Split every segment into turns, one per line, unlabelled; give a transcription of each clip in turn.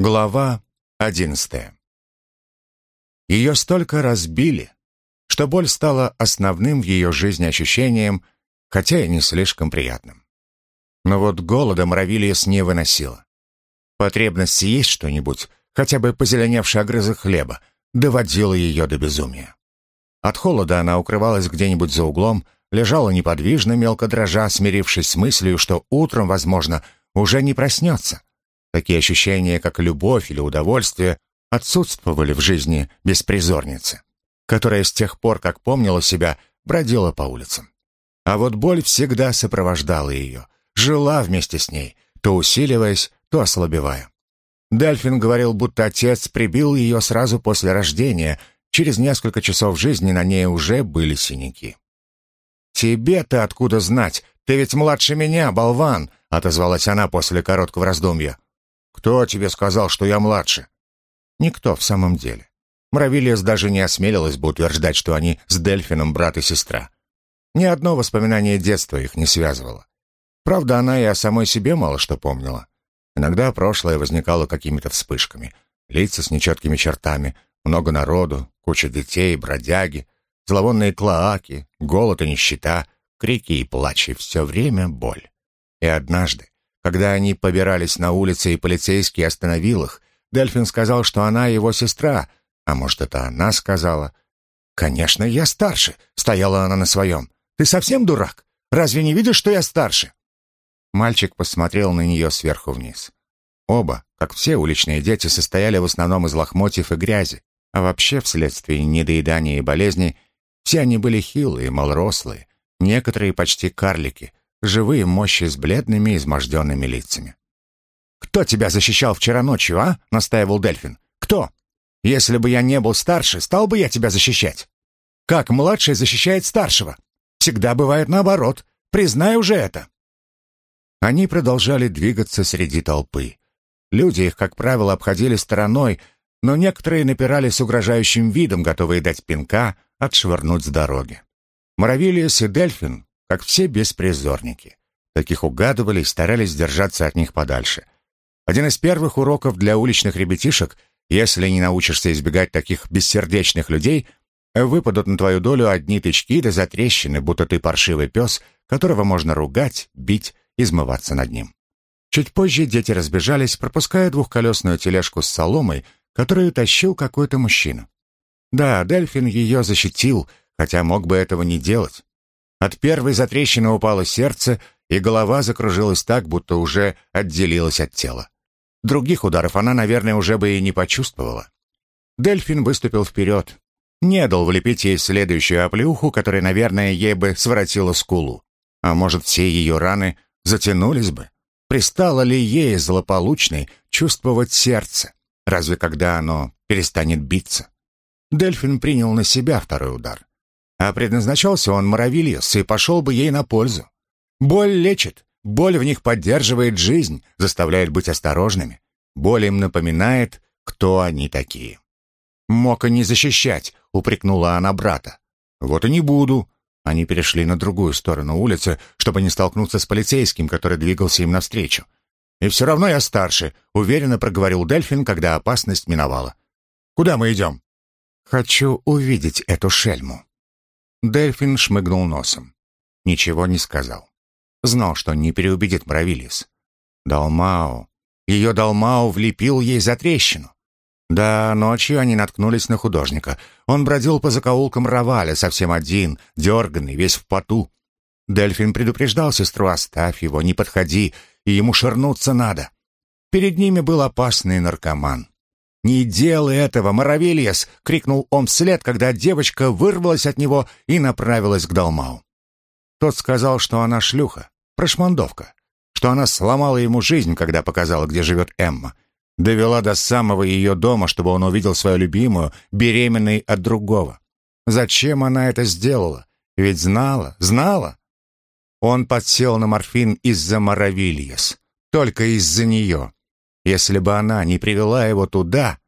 Глава одиннадцатая. Ее столько разбили, что боль стала основным в ее жизни ощущением, хотя и не слишком приятным. Но вот голода Муравилиес не выносила. Потребность съесть что-нибудь, хотя бы позеленевший огрызок хлеба, доводила ее до безумия. От холода она укрывалась где-нибудь за углом, лежала неподвижно, мелко дрожа, смирившись с мыслью, что утром, возможно, уже не проснется. Такие ощущения, как любовь или удовольствие, отсутствовали в жизни беспризорницы, которая с тех пор, как помнила себя, бродила по улицам. А вот боль всегда сопровождала ее, жила вместе с ней, то усиливаясь, то ослабевая. Дельфин говорил, будто отец прибил ее сразу после рождения, через несколько часов жизни на ней уже были синяки. «Тебе-то откуда знать? Ты ведь младше меня, болван!» — отозвалась она после короткого раздумья. «Кто тебе сказал, что я младше?» «Никто в самом деле». Мравилиас даже не осмелилась бы утверждать, что они с Дельфином брат и сестра. Ни одно воспоминание детства их не связывало. Правда, она и о самой себе мало что помнила. Иногда прошлое возникало какими-то вспышками. Лица с нечеткими чертами, много народу, куча детей, бродяги, зловонные клоаки, голод и нищета, крики и плач, и все время боль. И однажды, когда они побирались на улице, и полицейский остановил их, Дельфин сказал, что она его сестра, а может, это она сказала. «Конечно, я старше», — стояла она на своем. «Ты совсем дурак? Разве не видишь, что я старше?» Мальчик посмотрел на нее сверху вниз. Оба, как все уличные дети, состояли в основном из лохмотьев и грязи, а вообще вследствие недоедания и болезней все они были хилые, малорослые, некоторые почти карлики, живые мощи с бледными, изможденными лицами. «Кто тебя защищал вчера ночью, а?» — настаивал Дельфин. «Кто? Если бы я не был старше, стал бы я тебя защищать. Как младший защищает старшего? Всегда бывает наоборот. Признай уже это». Они продолжали двигаться среди толпы. Люди их, как правило, обходили стороной, но некоторые напирали с угрожающим видом, готовые дать пинка, отшвырнуть с дороги. Моровилиус и Дельфин, как все беспризорники. Таких угадывали и старались держаться от них подальше. Один из первых уроков для уличных ребятишек, если не научишься избегать таких бессердечных людей, выпадут на твою долю одни тычки да затрещины, будто ты паршивый пес, которого можно ругать, бить измываться над ним. Чуть позже дети разбежались, пропуская двухколесную тележку с соломой, которую тащил какой-то мужчина. Да, Дельфин ее защитил, хотя мог бы этого не делать. От первой затрещины упало сердце, и голова закружилась так, будто уже отделилась от тела. Других ударов она, наверное, уже бы и не почувствовала. Дельфин выступил вперед. Не дал влепить ей следующую оплеуху, которая, наверное, ей бы своротила скулу. А может, все ее раны затянулись бы. Пристало ли ей, злополучной, чувствовать сердце? Разве когда оно перестанет биться? Дельфин принял на себя второй удар. А предназначался он Моровильес и пошел бы ей на пользу. Боль лечит, боль в них поддерживает жизнь, заставляет быть осторожными. Боль им напоминает, кто они такие. «Мог и не защищать», — упрекнула она брата. «Вот и не буду», они перешли на другую сторону улицы, чтобы не столкнуться с полицейским, который двигался им навстречу. «И все равно я старше», — уверенно проговорил Дельфин, когда опасность миновала. «Куда мы идем?» «Хочу увидеть эту шельму». Дельфин шмыгнул носом. Ничего не сказал. Знал, что не переубедит Мравилис. Далмао. Ее Далмао влепил ей за трещину. Да, ночью они наткнулись на художника. Он бродил по закоулкам Раваля, совсем один, дерганный, весь в поту. Дельфин предупреждал сестру, оставь его, не подходи, и ему шернуться надо. Перед ними был опасный наркоман. «Не делай этого, Моровельес!» — крикнул он вслед, когда девочка вырвалась от него и направилась к Далмау. Тот сказал, что она шлюха, прошмандовка, что она сломала ему жизнь, когда показала, где живет Эмма, Довела до самого ее дома, чтобы он увидел свою любимую, беременной от другого. Зачем она это сделала? Ведь знала, знала. Он подсел на морфин из-за Моровильес. Только из-за нее. Если бы она не привела его туда...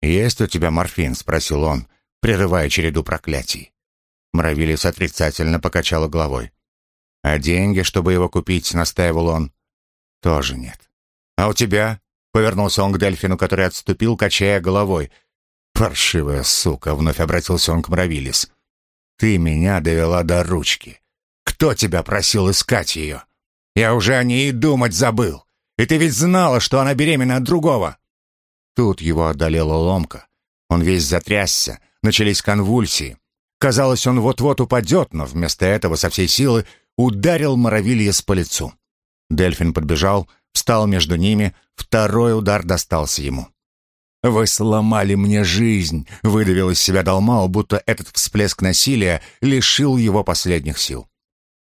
«Есть у тебя морфин?» — спросил он, прерывая череду проклятий. Моровилис отрицательно покачала головой. «А деньги, чтобы его купить?» — настаивал он. «Тоже нет. А у тебя?» Повернулся он к Дельфину, который отступил, качая головой. «Паршивая сука!» — вновь обратился он к Мравилис. «Ты меня довела до ручки. Кто тебя просил искать ее? Я уже о ней и думать забыл. И ты ведь знала, что она беременна от другого!» Тут его одолела ломка. Он весь затрясся, начались конвульсии. Казалось, он вот-вот упадет, но вместо этого со всей силы ударил Моровильес по лицу. Дельфин подбежал, встал между ними, второй удар достался ему. «Вы сломали мне жизнь!» — выдавил из себя Далмао, будто этот всплеск насилия лишил его последних сил.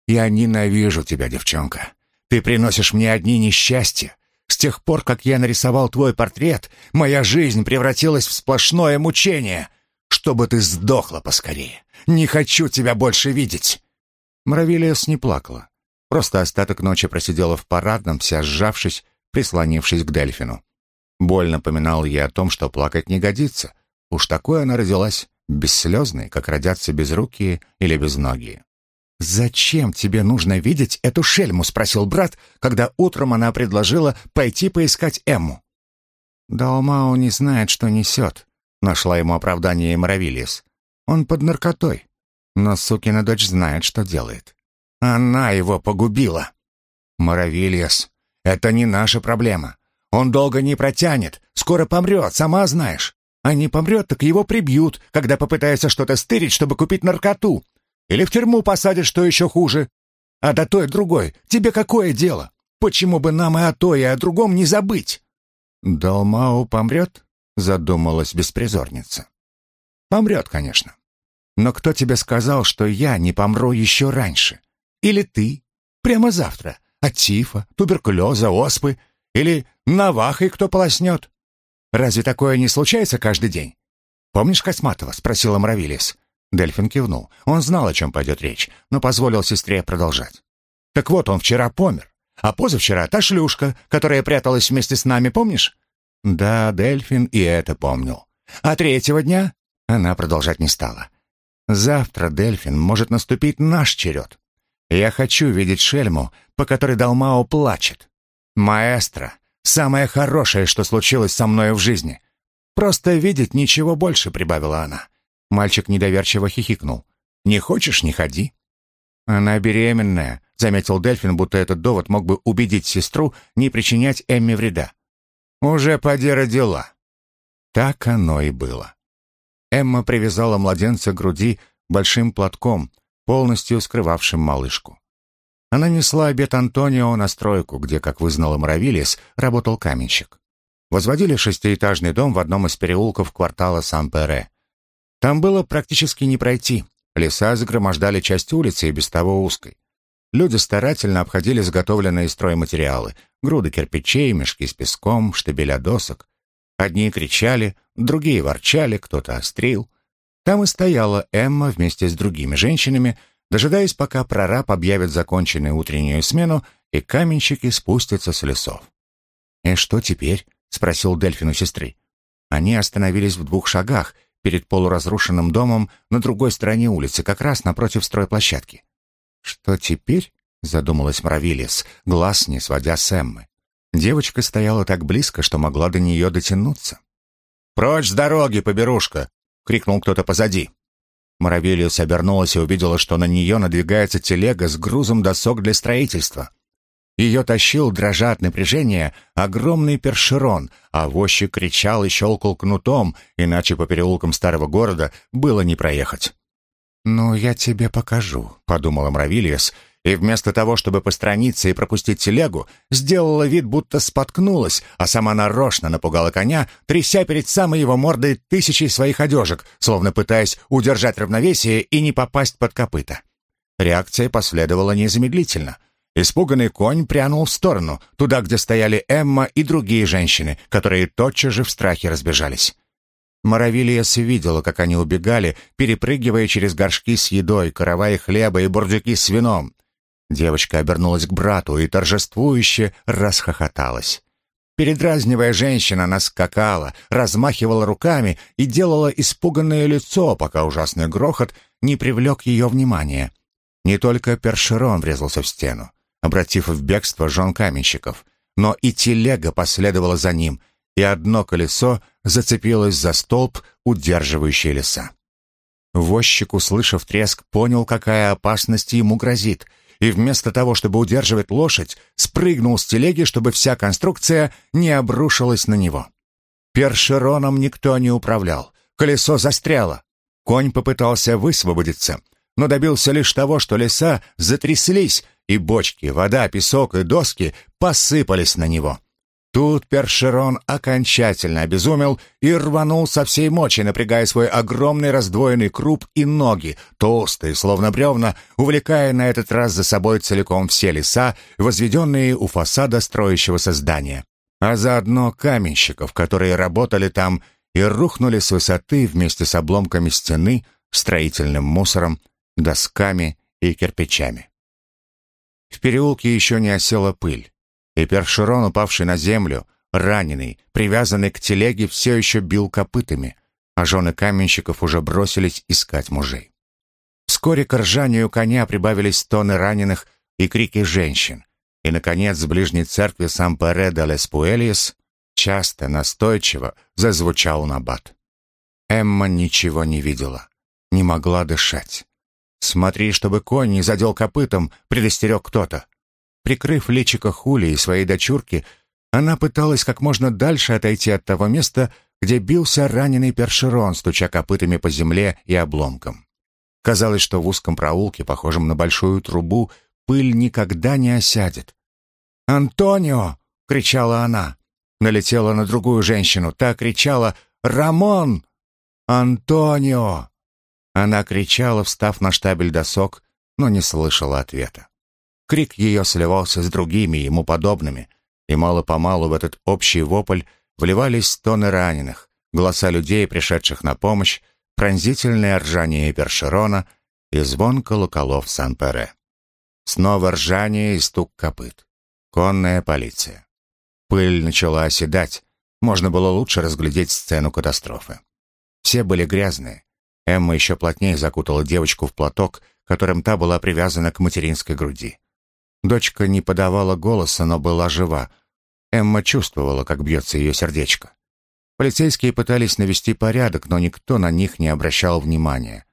«Я ненавижу тебя, девчонка. Ты приносишь мне одни несчастья. С тех пор, как я нарисовал твой портрет, моя жизнь превратилась в сплошное мучение. Чтобы ты сдохла поскорее. Не хочу тебя больше видеть!» Мравилиас не плакала. Просто остаток ночи просидела в парадном, вся сжавшись, прислонившись к Дельфину. Боль напоминал ей о том, что плакать не годится. Уж такой она родилась, бесслезной, как родятся безрукие или безногие. «Зачем тебе нужно видеть эту шельму?» — спросил брат, когда утром она предложила пойти поискать Эмму. «Далмао не знает, что несет», — нашла ему оправдание Мравилис. «Он под наркотой, но сукина дочь знает, что делает. Она его погубила». «Моровильяс, это не наша проблема. Он долго не протянет, скоро помрет, сама знаешь. А не помрет, так его прибьют, когда попытается что-то стырить, чтобы купить наркоту. Или в тюрьму посадят, что еще хуже. А до той другой тебе какое дело? Почему бы нам и о той, и о другом не забыть?» «Далмау помрет?» — задумалась беспризорница. «Помрет, конечно. Но кто тебе сказал, что я не помру еще раньше? Или ты? Прямо завтра? От тифа, туберкулеза, оспы? Или навахой кто полоснет? Разве такое не случается каждый день? Помнишь Косматова?» — спросила Мравилис. Дельфин кивнул. Он знал, о чем пойдет речь, но позволил сестре продолжать. «Так вот, он вчера помер. А позавчера та шлюшка, которая пряталась вместе с нами, помнишь?» Да, Дельфин и это помнил. А третьего дня она продолжать не стала. Завтра, Дельфин, может наступить наш черед. Я хочу видеть шельму, по которой Далмао плачет. Маэстро, самое хорошее, что случилось со мной в жизни. Просто видеть ничего больше, прибавила она. Мальчик недоверчиво хихикнул. Не хочешь, не ходи. Она беременная, заметил Дельфин, будто этот довод мог бы убедить сестру не причинять Эмме вреда. Уже поди родила. Так оно и было. Эмма привязала младенца к груди большим платком, полностью скрывавшим малышку. Она несла обед Антонио на стройку, где, как вызнала Муравилис, работал каменщик. Возводили шестиэтажный дом в одном из переулков квартала Сан-Пере. Там было практически не пройти. Леса загромождали часть улицы и без того узкой. Люди старательно обходили заготовленные стройматериалы, груды кирпичей, мешки с песком, штабеля досок. Одни кричали, другие ворчали, кто-то острил. Там и стояла Эмма вместе с другими женщинами, дожидаясь, пока прораб объявит законченную утреннюю смену, и каменщики спустятся с лесов. «И что теперь?» — спросил Дельфин у сестры. Они остановились в двух шагах перед полуразрушенным домом на другой стороне улицы, как раз напротив стройплощадки. «Что теперь?» — задумалась Мравилис, глаз не сводя с Эммы. Девочка стояла так близко, что могла до нее дотянуться. «Прочь с дороги, поберушка!» — крикнул кто-то позади. Моровелиус обернулась и увидела, что на нее надвигается телега с грузом досок для строительства. Ее тащил, дрожа от напряжения, огромный першерон, а возчик кричал и щелкал кнутом, иначе по переулкам старого города было не проехать. «Ну, я тебе покажу», — подумала Мравильес, и вместо того, чтобы постраниться и пропустить телегу, сделала вид, будто споткнулась, а сама нарочно напугала коня, тряся перед самой его мордой тысячи своих одежек, словно пытаясь удержать равновесие и не попасть под копыта. Реакция последовала незамедлительно. Испуганный конь прянул в сторону, туда, где стояли Эмма и другие женщины, которые тотчас же в страхе разбежались. Моровилиес видела, как они убегали, перепрыгивая через горшки с едой, караваи хлеба и бурдюки с вином. Девочка обернулась к брату и торжествующе расхохоталась. Передразнивая женщина, она скакала, размахивала руками и делала испуганное лицо, пока ужасный грохот не привлек ее внимание. Не только Першерон врезался в стену, обратив в бегство жен каменщиков. но и телега последовала за ним, и одно колесо зацепилось за столб, удерживающий леса. Возчик, услышав треск, понял, какая опасность ему грозит, и вместо того, чтобы удерживать лошадь, спрыгнул с телеги, чтобы вся конструкция не обрушилась на него. Першероном никто не управлял. Колесо застряло. Конь попытался высвободиться, но добился лишь того, что леса затряслись, и бочки, вода, песок и доски посыпались на него. Тут Першерон окончательно обезумел и рванул со всей мочи, напрягая свой огромный раздвоенный круп и ноги, толстые, словно бревна, увлекая на этот раз за собой целиком все леса, возведенные у фасада строящегося здания. А заодно каменщиков, которые работали там и рухнули с высоты вместе с обломками стены, строительным мусором, досками и кирпичами. В переулке еще не осела пыль, и Першерон, упавший на землю, раненый, привязанный к телеге, все еще бил копытами, а жены каменщиков уже бросились искать мужей. Вскоре к ржанию коня прибавились тоны раненых и крики женщин, и, наконец, с ближней церкви Сан-Пере де Леспуэльес часто, настойчиво зазвучал набат. Эмма ничего не видела, не могла дышать. «Смотри, чтобы конь не задел копытом», — предостерег кто-то. Прикрыв личико Хули и своей дочурки, она пыталась как можно дальше отойти от того места, где бился раненый першерон, стуча копытами по земле и обломкам. Казалось, что в узком проулке, похожем на большую трубу, пыль никогда не осядет. «Антонио!» — кричала она. Налетела на другую женщину. Та кричала «Рамон!» «Антонио!» Она кричала, встав на штабель досок, но не слышала ответа. Крик ее сливался с другими, ему подобными, и мало-помалу в этот общий вопль вливались стоны раненых, голоса людей, пришедших на помощь, пронзительное ржание Першерона и звон колоколов Сан-Пере. Снова ржание и стук копыт. Конная полиция. Пыль начала оседать, можно было лучше разглядеть сцену катастрофы. Все были грязные, Эмма еще плотнее закутала девочку в платок, которым та была привязана к материнской груди. Дочка не подавала голоса, но была жива. Эмма чувствовала, как бьется ее сердечко. Полицейские пытались навести порядок, но никто на них не обращал внимания.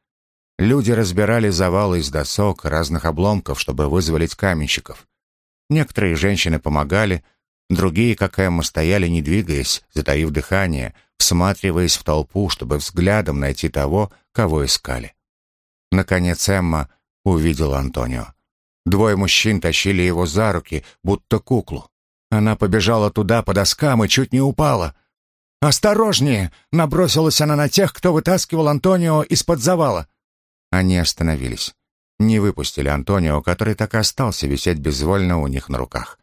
Люди разбирали завалы из досок, разных обломков, чтобы вызволить каменщиков. Некоторые женщины помогали, другие, как Эмма, стояли, не двигаясь, затаив дыхание, всматриваясь в толпу, чтобы взглядом найти того, кого искали. Наконец Эмма увидела Антонио. Двое мужчин тащили его за руки, будто куклу. Она побежала туда по доскам и чуть не упала. «Осторожнее!» — набросилась она на тех, кто вытаскивал Антонио из-под завала. Они остановились. Не выпустили Антонио, который так и остался висеть безвольно у них на руках.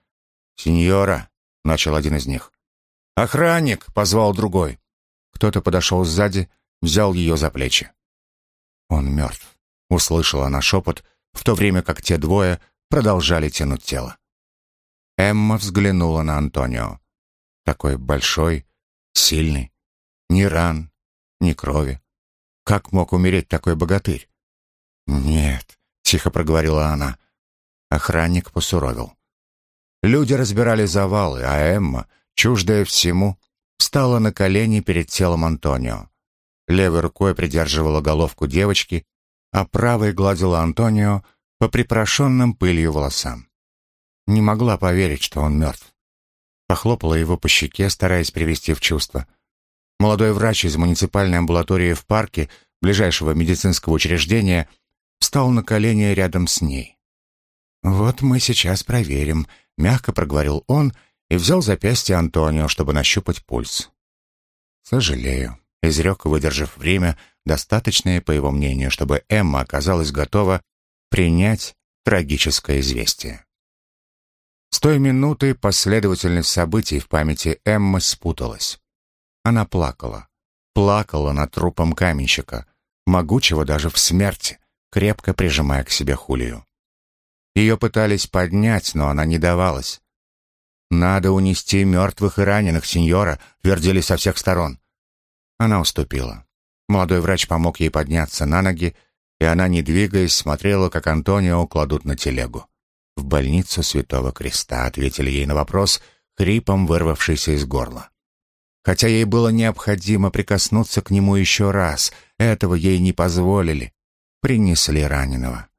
«Сеньора!» — начал один из них. «Охранник!» — позвал другой. Кто-то подошел сзади, взял ее за плечи. «Он мертв», — услышала она шепот, в то время как те двое продолжали тянуть тело. Эмма взглянула на Антонио. Такой большой, сильный, ни ран, ни крови. Как мог умереть такой богатырь? «Нет», — тихо проговорила она. Охранник посуровил. Люди разбирали завалы, а Эмма, чуждая всему, встала на колени перед телом Антонио. Левой рукой придерживала головку девочки, а правой гладила Антонио по припорошенным пылью волосам. Не могла поверить, что он мертв. Похлопала его по щеке, стараясь привести в чувство. Молодой врач из муниципальной амбулатории в парке, ближайшего медицинского учреждения, встал на колени рядом с ней. «Вот мы сейчас проверим», — мягко проговорил он и взял запястье Антонио, чтобы нащупать пульс. «Сожалею», изрек, выдержав время, достаточное, по его мнению, чтобы Эмма оказалась готова принять трагическое известие. С той минуты последовательность событий в памяти Эммы спуталась. Она плакала. Плакала над трупом каменщика, могучего даже в смерти, крепко прижимая к себе Хулию. Ее пытались поднять, но она не давалась. «Надо унести мертвых и раненых, сеньора», — твердили со всех сторон. Она уступила. Молодой врач помог ей подняться на ноги, и она, не двигаясь, смотрела, как Антонио кладут на телегу. «В больницу Святого Креста», — ответили ей на вопрос, хрипом вырвавшийся из горла. Хотя ей было необходимо прикоснуться к нему еще раз, этого ей не позволили. Принесли раненого.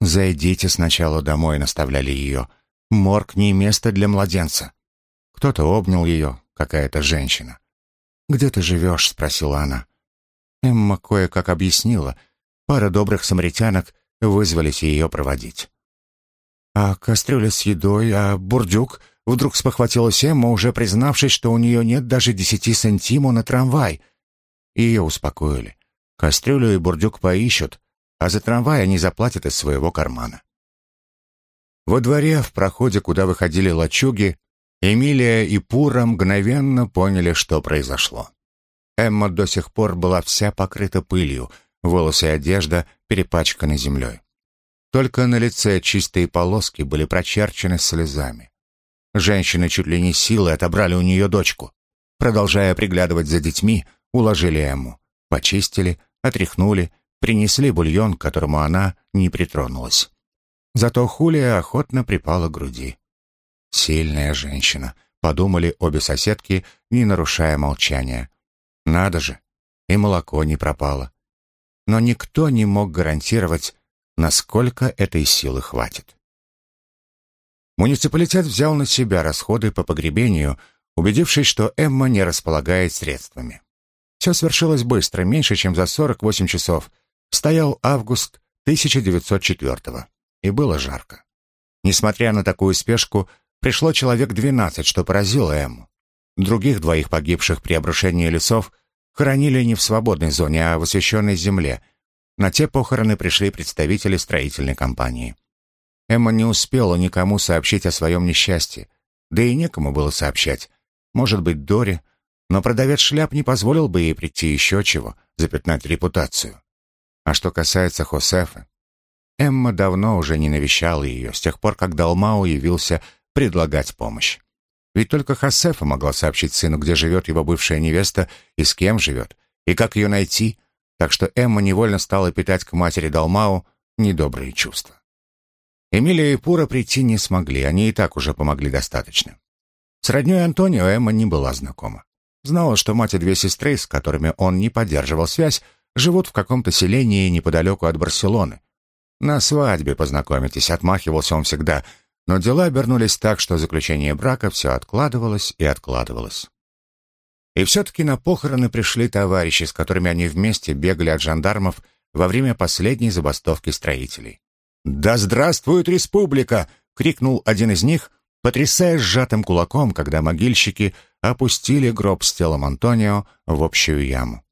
«Зайдите сначала домой», — наставляли ее. «Морг не место для младенца». Кто-то обнял ее, какая-то женщина. «Где ты живешь?» — спросила она. Эмма кое-как объяснила. Пара добрых самаритянок вызвались ее проводить. «А кастрюля с едой, а бурдюк?» Вдруг спохватилась Эмма, уже признавшись, что у нее нет даже десяти сантиму на трамвай. Ее успокоили. Кастрюлю и бурдюк поищут, а за трамвай они заплатят из своего кармана. Во дворе, в проходе, куда выходили лачуги, Эмилия и Пура мгновенно поняли, что произошло. Эмма до сих пор была вся покрыта пылью, волосы и одежда перепачканы землей. Только на лице чистые полоски были прочерчены слезами. Женщины чуть ли не силой отобрали у нее дочку. Продолжая приглядывать за детьми, уложили Эмму. Почистили, отряхнули, принесли бульон, к которому она не притронулась. Зато Хулия охотно припала к груди. «Сильная женщина», — подумали обе соседки, не нарушая молчания. «Надо же, и молоко не пропало». Но никто не мог гарантировать, насколько этой силы хватит. Муниципалитет взял на себя расходы по погребению, убедившись, что Эмма не располагает средствами. Все свершилось быстро, меньше, чем за 48 часов. Стоял август 1904-го, и было жарко. Несмотря на такую спешку, пришло человек 12, что поразило Эмму. Других двоих погибших при обрушении лесов хоронили не в свободной зоне, а в освященной земле. На те похороны пришли представители строительной компании. Эмма не успела никому сообщить о своем несчастье. Да и некому было сообщать. Может быть, Дори, но продавец шляп не позволил бы ей прийти еще чего, запятнать репутацию. А что касается Хосефа, Эмма давно уже не навещала ее, с тех пор, как Далмау явился предлагать помощь. Ведь только Хосефа могла сообщить сыну, где живет его бывшая невеста и с кем живет, и как ее найти, так что Эмма невольно стала питать к матери Далмау недобрые чувства. Эмилия и Пура прийти не смогли, они и так уже помогли достаточно. С роднёй Антонио Эмма не была знакома. Знала, что мать и две сестры, с которыми он не поддерживал связь, живут в каком-то селении неподалеку от Барселоны. На свадьбе познакомитесь, отмахивался он всегда, но дела обернулись так, что заключение брака все откладывалось и откладывалось. И все-таки на похороны пришли товарищи, с которыми они вместе бегали от жандармов во время последней забастовки строителей. «Да здравствует республика!» — крикнул один из них, потрясая сжатым кулаком, когда могильщики опустили гроб с телом Антонио в общую яму.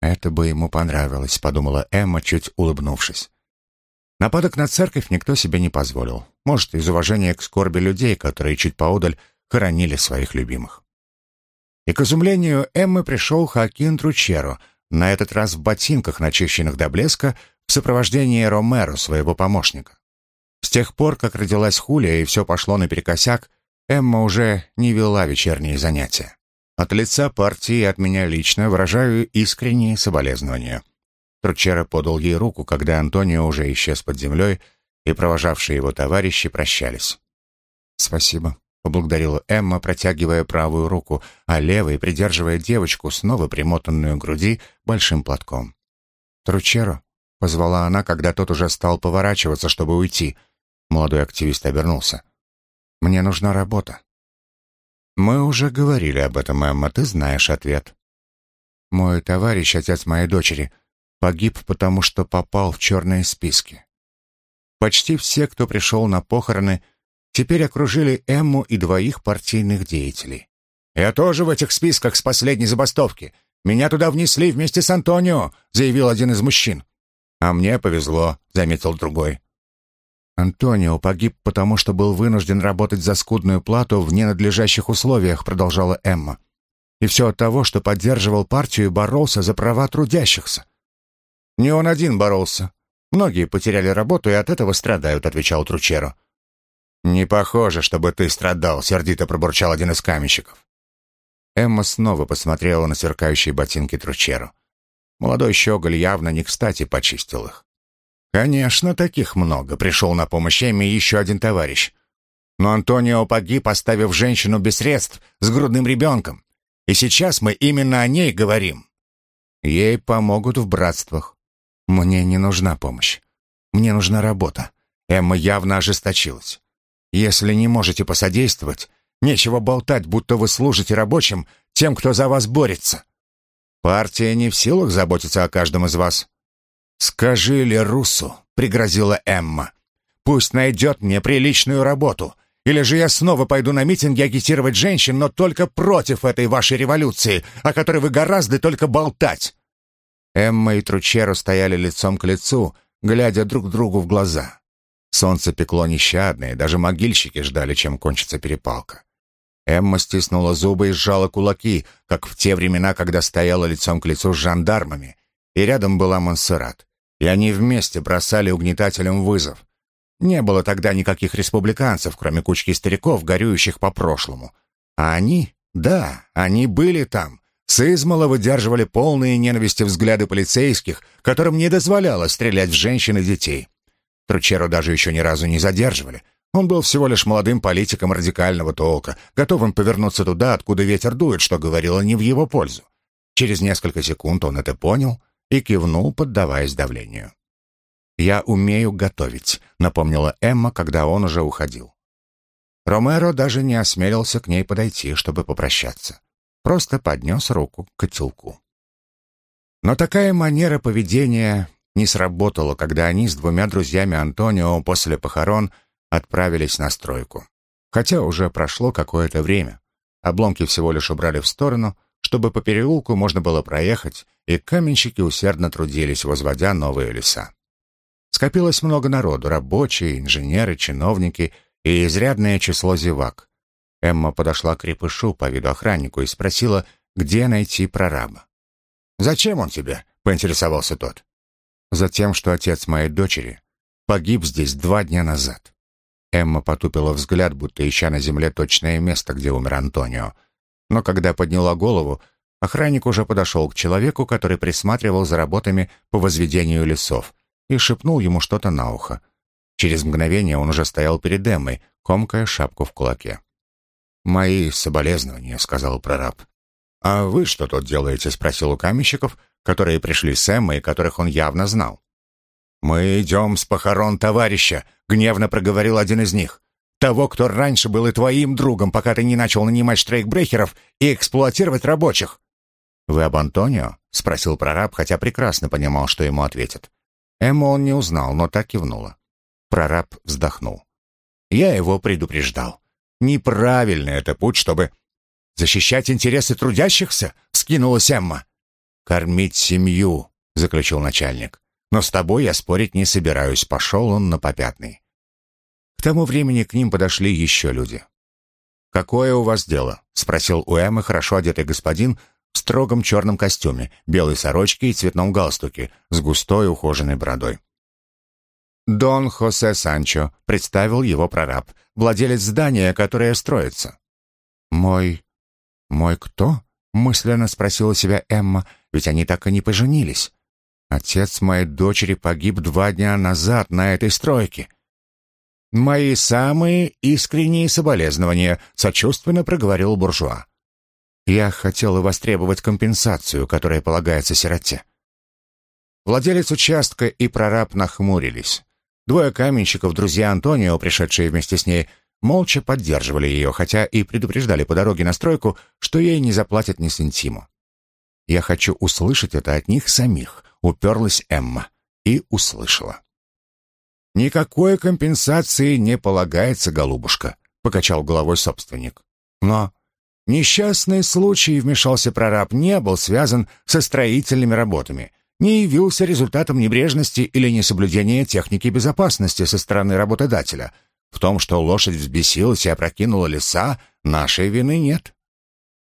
«Это бы ему понравилось», — подумала Эмма, чуть улыбнувшись. Нападок на церковь никто себе не позволил. Может, из уважения к скорби людей, которые чуть поодаль хоронили своих любимых. И к изумлению Эммы пришел Хакин Тручеро, на этот раз в ботинках, начищенных до блеска, в сопровождении Ромеро, своего помощника. С тех пор, как родилась Хулия и все пошло наперекосяк, Эмма уже не вела вечерние занятия. От лица партии и от меня лично выражаю искренние соболезнования. Тручера подал ей руку, когда Антонио уже исчез под землей, и провожавшие его товарищи прощались. «Спасибо», — поблагодарила Эмма, протягивая правую руку, а левой придерживая девочку, снова примотанную к груди большим платком. «Тручеро», — позвала она, когда тот уже стал поворачиваться, чтобы уйти. Молодой активист обернулся. «Мне нужна работа». «Мы уже говорили об этом, Эмма, ты знаешь ответ». «Мой товарищ, отец моей дочери, погиб, потому что попал в черные списки. Почти все, кто пришел на похороны, теперь окружили Эмму и двоих партийных деятелей. «Я тоже в этих списках с последней забастовки. Меня туда внесли вместе с Антонио», — заявил один из мужчин. «А мне повезло», — заметил другой. «Антонио погиб, потому что был вынужден работать за скудную плату в ненадлежащих условиях», — продолжала Эмма. «И все от того, что поддерживал партию и боролся за права трудящихся. «Не он один боролся. Многие потеряли работу и от этого страдают», — отвечал Тручеро. «Не похоже, чтобы ты страдал», — сердито пробурчал один из каменщиков. Эмма снова посмотрела на сверкающие ботинки Тручеро. Молодой щеголь явно не кстати почистил их. «Конечно, таких много», — пришел на помощь Эмме еще один товарищ. Но Антонио погиб, оставив женщину без средств, с грудным ребенком. И сейчас мы именно о ней говорим. Ей помогут в братствах. Мне не нужна помощь. Мне нужна работа. Эмма явно ожесточилась. Если не можете посодействовать, нечего болтать, будто вы служите рабочим, тем, кто за вас борется. Партия не в силах заботиться о каждом из вас. «Скажи Лерусу», — пригрозила Эмма, — «пусть найдет мне приличную работу, или же я снова пойду на митинги агитировать женщин, но только против этой вашей революции, о которой вы гораздо только болтать». Эмма и Тручеро стояли лицом к лицу, глядя друг другу в глаза. Солнце пекло нещадно, и даже могильщики ждали, чем кончится перепалка. Эмма стиснула зубы и сжала кулаки, как в те времена, когда стояла лицом к лицу с жандармами, и рядом была Монсеррат, и они вместе бросали угнетателям вызов. Не было тогда никаких республиканцев, кроме кучки стариков, горюющих по прошлому. А они, да, они были там, с измала выдерживали полные ненависти взгляды полицейских, которым не дозволяло стрелять в женщин и детей. Тручеру даже еще ни разу не задерживали. Он был всего лишь молодым политиком радикального толка, готовым повернуться туда, откуда ветер дует, что говорило не в его пользу. Через несколько секунд он это понял и кивнул, поддаваясь давлению. «Я умею готовить», — напомнила Эмма, когда он уже уходил. Ромеро даже не осмелился к ней подойти, чтобы попрощаться. Просто поднес руку к котелку. Но такая манера поведения не сработало, когда они с двумя друзьями Антонио после похорон отправились на стройку. Хотя уже прошло какое-то время. Обломки всего лишь убрали в сторону, чтобы по переулку можно было проехать, и каменщики усердно трудились, возводя новые леса. Скопилось много народу, рабочие, инженеры, чиновники и изрядное число зевак. Эмма подошла к крепышу по виду охраннику и спросила, где найти прораба. «Зачем он тебе?» — поинтересовался тот. Затем, что отец моей дочери погиб здесь два дня назад. Эмма потупила взгляд, будто ища на земле точное место, где умер Антонио. Но когда подняла голову, охранник уже подошел к человеку, который присматривал за работами по возведению лесов, и шепнул ему что-то на ухо. Через мгновение он уже стоял перед Эммой, комкая шапку в кулаке. «Мои соболезнования», — сказал прораб. «А вы что тут делаете?» — спросил у каменщиков, которые пришли с Эммой, которых он явно знал. «Мы идем с похорон товарища», — гневно проговорил один из них. «Того, кто раньше был и твоим другом, пока ты не начал нанимать штрейкбрехеров и эксплуатировать рабочих». «Вы об Антонио?» — спросил прораб, хотя прекрасно понимал, что ему ответят. Эмма он не узнал, но так кивнула. Прораб вздохнул. «Я его предупреждал. Неправильный это путь, чтобы...» «Защищать интересы трудящихся?» — скинулась Эмма. «Кормить семью», — заключил начальник. «Но с тобой я спорить не собираюсь», — пошел он на попятный. К тому времени к ним подошли еще люди. «Какое у вас дело?» — спросил у Эммы хорошо одетый господин в строгом черном костюме, белой сорочке и цветном галстуке, с густой ухоженной бородой. «Дон Хосе Санчо», — представил его прораб, владелец здания, которое строится. «Мой... мой кто?» — мысленно спросила себя Эмма, ведь они так и не поженились. Отец моей дочери погиб два дня назад на этой стройке. «Мои самые искренние соболезнования», — сочувственно проговорил буржуа. «Я хотела востребовать компенсацию, которая полагается сироте». Владелец участка и прораб нахмурились. Двое каменщиков, друзья Антонио, пришедшие вместе с ней, молча поддерживали ее, хотя и предупреждали по дороге на стройку, что ей не заплатят ни сантиму. Я хочу услышать это от них самих, уперлась Эмма и услышала. Никакой компенсации не полагается, голубушка, покачал головой собственник. Но несчастный случай, вмешался прораб, не был связан со строительными работами, не явился результатом небрежности или несоблюдения техники безопасности со стороны работодателя. В том, что лошадь взбесилась и опрокинула леса, нашей вины нет.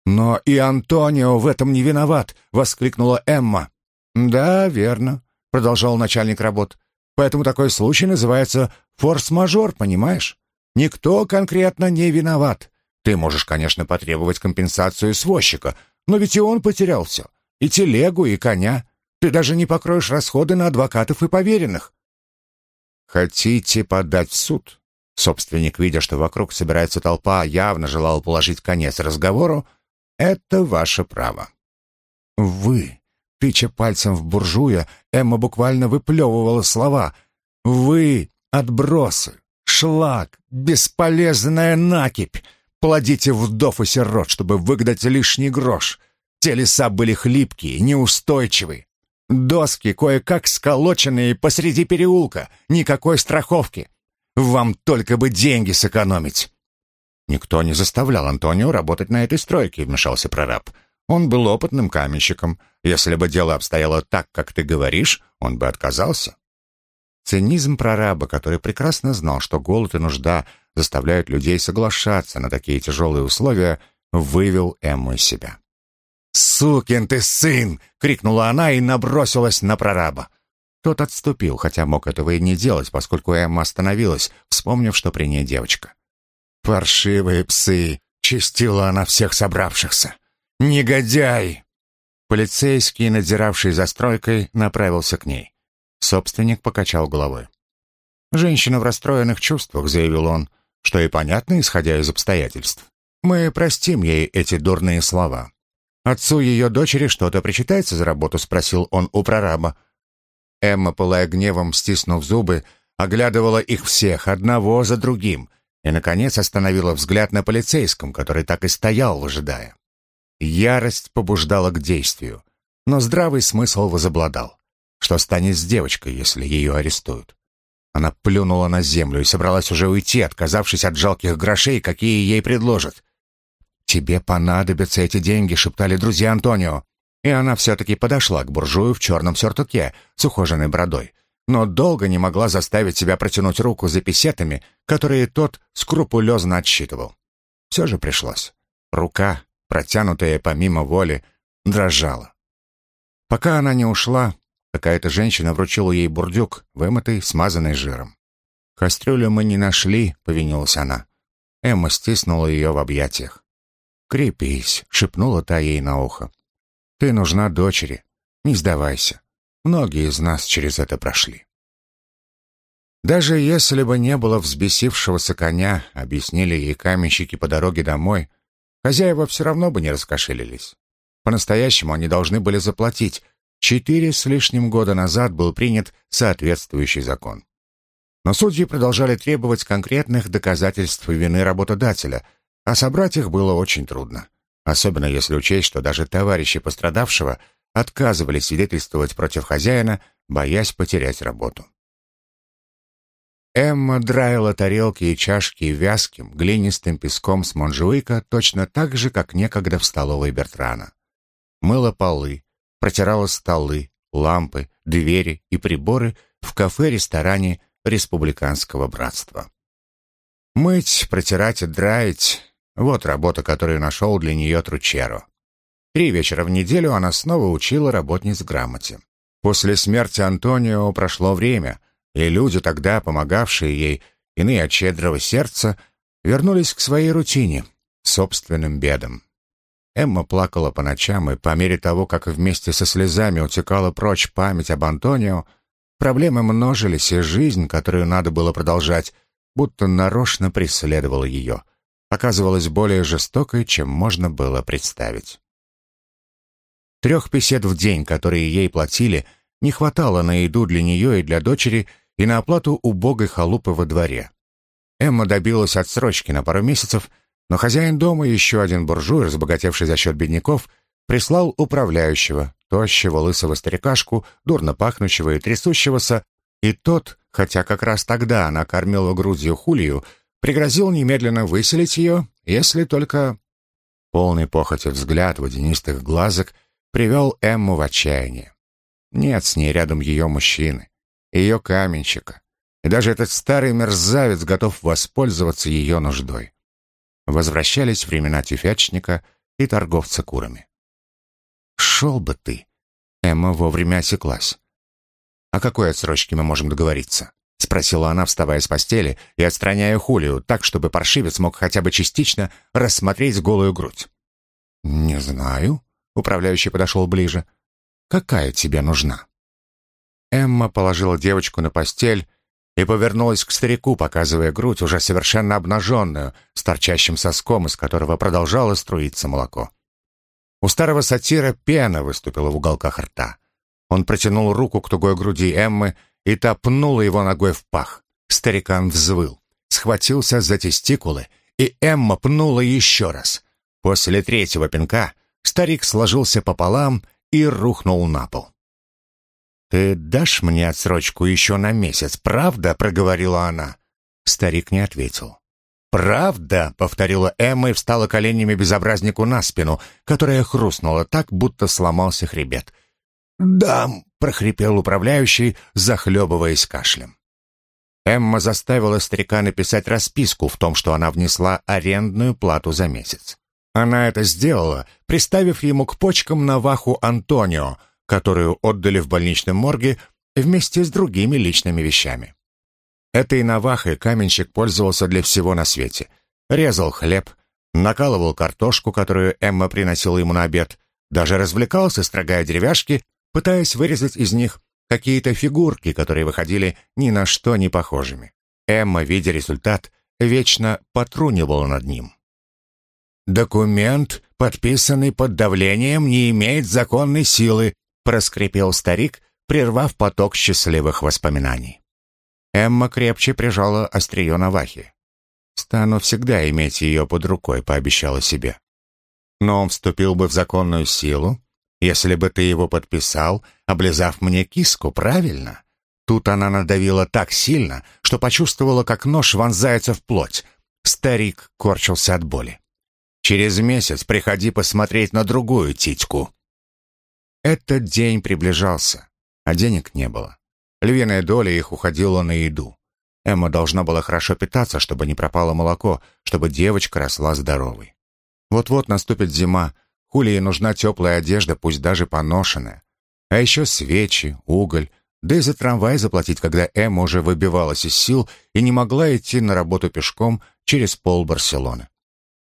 «Но и Антонио в этом не виноват!» — воскликнула Эмма. «Да, верно», — продолжал начальник работ. «Поэтому такой случай называется форс-мажор, понимаешь? Никто конкретно не виноват. Ты можешь, конечно, потребовать компенсацию свозчика, но ведь и он потерял все. И телегу, и коня. Ты даже не покроешь расходы на адвокатов и поверенных». «Хотите подать в суд?» Собственник, видя, что вокруг собирается толпа, явно желал положить конец разговору. «Это ваше право». «Вы», тыча пальцем в буржуя, Эмма буквально выплевывала слова. «Вы — отбросы, шлак, бесполезная накипь. Плодите вдов и сирот, чтобы выгнать лишний грош. Те леса были хлипкие, неустойчивые. Доски кое-как сколоченные посреди переулка, никакой страховки. Вам только бы деньги сэкономить!» «Никто не заставлял Антонио работать на этой стройке», — вмешался прораб. «Он был опытным каменщиком. Если бы дело обстояло так, как ты говоришь, он бы отказался». Цинизм прораба, который прекрасно знал, что голод и нужда заставляют людей соглашаться на такие тяжелые условия, вывел Эмму из себя. «Сукин ты сын!» — крикнула она и набросилась на прораба. Тот отступил, хотя мог этого и не делать, поскольку Эмма остановилась, вспомнив, что при ней девочка. «Паршивые псы!» — чистила она всех собравшихся. «Негодяй!» Полицейский, надзиравший за стройкой, направился к ней. Собственник покачал головой. «Женщина в расстроенных чувствах», — заявил он, что и понятно, исходя из обстоятельств. «Мы простим ей эти дурные слова». «Отцу ее дочери что-то причитается за работу?» — спросил он у прораба. Эмма, пылая гневом, стиснув зубы, оглядывала их всех, одного за другим, и, наконец, остановила взгляд на полицейском, который так и стоял, выжидая. Ярость побуждала к действию, но здравый смысл возобладал. Что станет с девочкой, если ее арестуют? Она плюнула на землю и собралась уже уйти, отказавшись от жалких грошей, какие ей предложат. «Тебе понадобятся эти деньги», — шептали друзья Антонио. И она все-таки подошла к буржую в черном сюртуке с ухоженной бородой, но долго не могла заставить себя протянуть руку за песетами, которые тот скрупулезно отсчитывал. Все же пришлось. Рука, протянутая помимо воли, дрожала. Пока она не ушла, какая-то женщина вручила ей бурдюк, вымытый, смазанный жиром. «Кастрюлю мы не нашли», — повинилась она. Эмма стиснула ее в объятиях. «Крепись», — шепнула та ей на ухо. Ты нужна дочери. Не сдавайся. Многие из нас через это прошли. Даже если бы не было взбесившегося коня, объяснили ей каменщики по дороге домой, хозяева все равно бы не раскошелились. По-настоящему они должны были заплатить. Четыре с лишним года назад был принят соответствующий закон. Но судьи продолжали требовать конкретных доказательств вины работодателя, а собрать их было очень трудно особенно если учесть, что даже товарищи пострадавшего отказывались свидетельствовать против хозяина, боясь потерять работу. Эмма драила тарелки и чашки вязким, глинистым песком с Монжуика точно так же, как некогда в столовой Бертрана. Мыла полы, протирала столы, лампы, двери и приборы в кафе-ресторане Республиканского братства. Мыть, протирать и драить вот работа, которую нашел для нее Тручеро. Три вечера в неделю она снова учила работниц грамоте. После смерти Антонио прошло время, и люди, тогда помогавшие ей, иные от щедрого сердца, вернулись к своей рутине, собственным бедам. Эмма плакала по ночам, и по мере того, как вместе со слезами утекала прочь память об Антонио, проблемы множились, и жизнь, которую надо было продолжать, будто нарочно преследовала ее — оказывалась более жестокой, чем можно было представить. Трех песет в день, которые ей платили, не хватало на еду для нее и для дочери и на оплату убогой халупы во дворе. Эмма добилась отсрочки на пару месяцев, но хозяин дома, еще один буржуй, разбогатевший за счет бедняков, прислал управляющего, тощего лысого старикашку, дурно пахнущего и трясущегося, и тот, хотя как раз тогда она кормила грудью Хулию, Пригрозил немедленно выселить ее, если только... Полный похоти взгляд водянистых глазок привел Эмму в отчаяние. Нет с ней рядом ее мужчины, ее каменщика, и даже этот старый мерзавец готов воспользоваться ее нуждой. Возвращались времена тюфячника и торговца курами. «Шел бы ты!» Эмма вовремя осеклась. «О какой отсрочке мы можем договориться?» — спросила она, вставая с постели и отстраняя Хулию, так, чтобы паршивец мог хотя бы частично рассмотреть голую грудь. «Не знаю», — управляющий подошел ближе. «Какая тебе нужна?» Эмма положила девочку на постель и повернулась к старику, показывая грудь, уже совершенно обнаженную, с торчащим соском, из которого продолжало струиться молоко. У старого сатира пена выступила в уголках рта. Он протянул руку к тугой груди Эммы и та пнула его ногой в пах. Старикан взвыл, схватился за тестикулы, и Эмма пнула еще раз. После третьего пинка старик сложился пополам и рухнул на пол. «Ты дашь мне отсрочку еще на месяц, правда?» — проговорила она. Старик не ответил. «Правда?» — повторила Эмма и встала коленями безобразнику на спину, которая хрустнула так, будто сломался хребет. «Дам!» — прохрипел управляющий, захлебываясь кашлем. Эмма заставила старика написать расписку в том, что она внесла арендную плату за месяц. Она это сделала, приставив ему к почкам наваху Антонио, которую отдали в больничном морге вместе с другими личными вещами. Этой навахой каменщик пользовался для всего на свете. Резал хлеб, накалывал картошку, которую Эмма приносила ему на обед, даже развлекался, строгая деревяшки, пытаясь вырезать из них какие-то фигурки, которые выходили ни на что не похожими. Эмма, видя результат, вечно потрунивала над ним. «Документ, подписанный под давлением, не имеет законной силы», проскрипел старик, прервав поток счастливых воспоминаний. Эмма крепче прижала острие Навахи. «Стану всегда иметь ее под рукой», — пообещала себе. «Но он вступил бы в законную силу, если бы ты его подписал, облизав мне киску, правильно?» Тут она надавила так сильно, что почувствовала, как нож вонзается в плоть. Старик корчился от боли. «Через месяц приходи посмотреть на другую титьку». Этот день приближался, а денег не было. Львиная доля их уходила на еду. Эмма должна была хорошо питаться, чтобы не пропало молоко, чтобы девочка росла здоровой. Вот-вот наступит зима, Хулии нужна теплая одежда, пусть даже поношенная. А еще свечи, уголь, да и за трамвай заплатить, когда Эмма уже выбивалась из сил и не могла идти на работу пешком через пол Барселоны.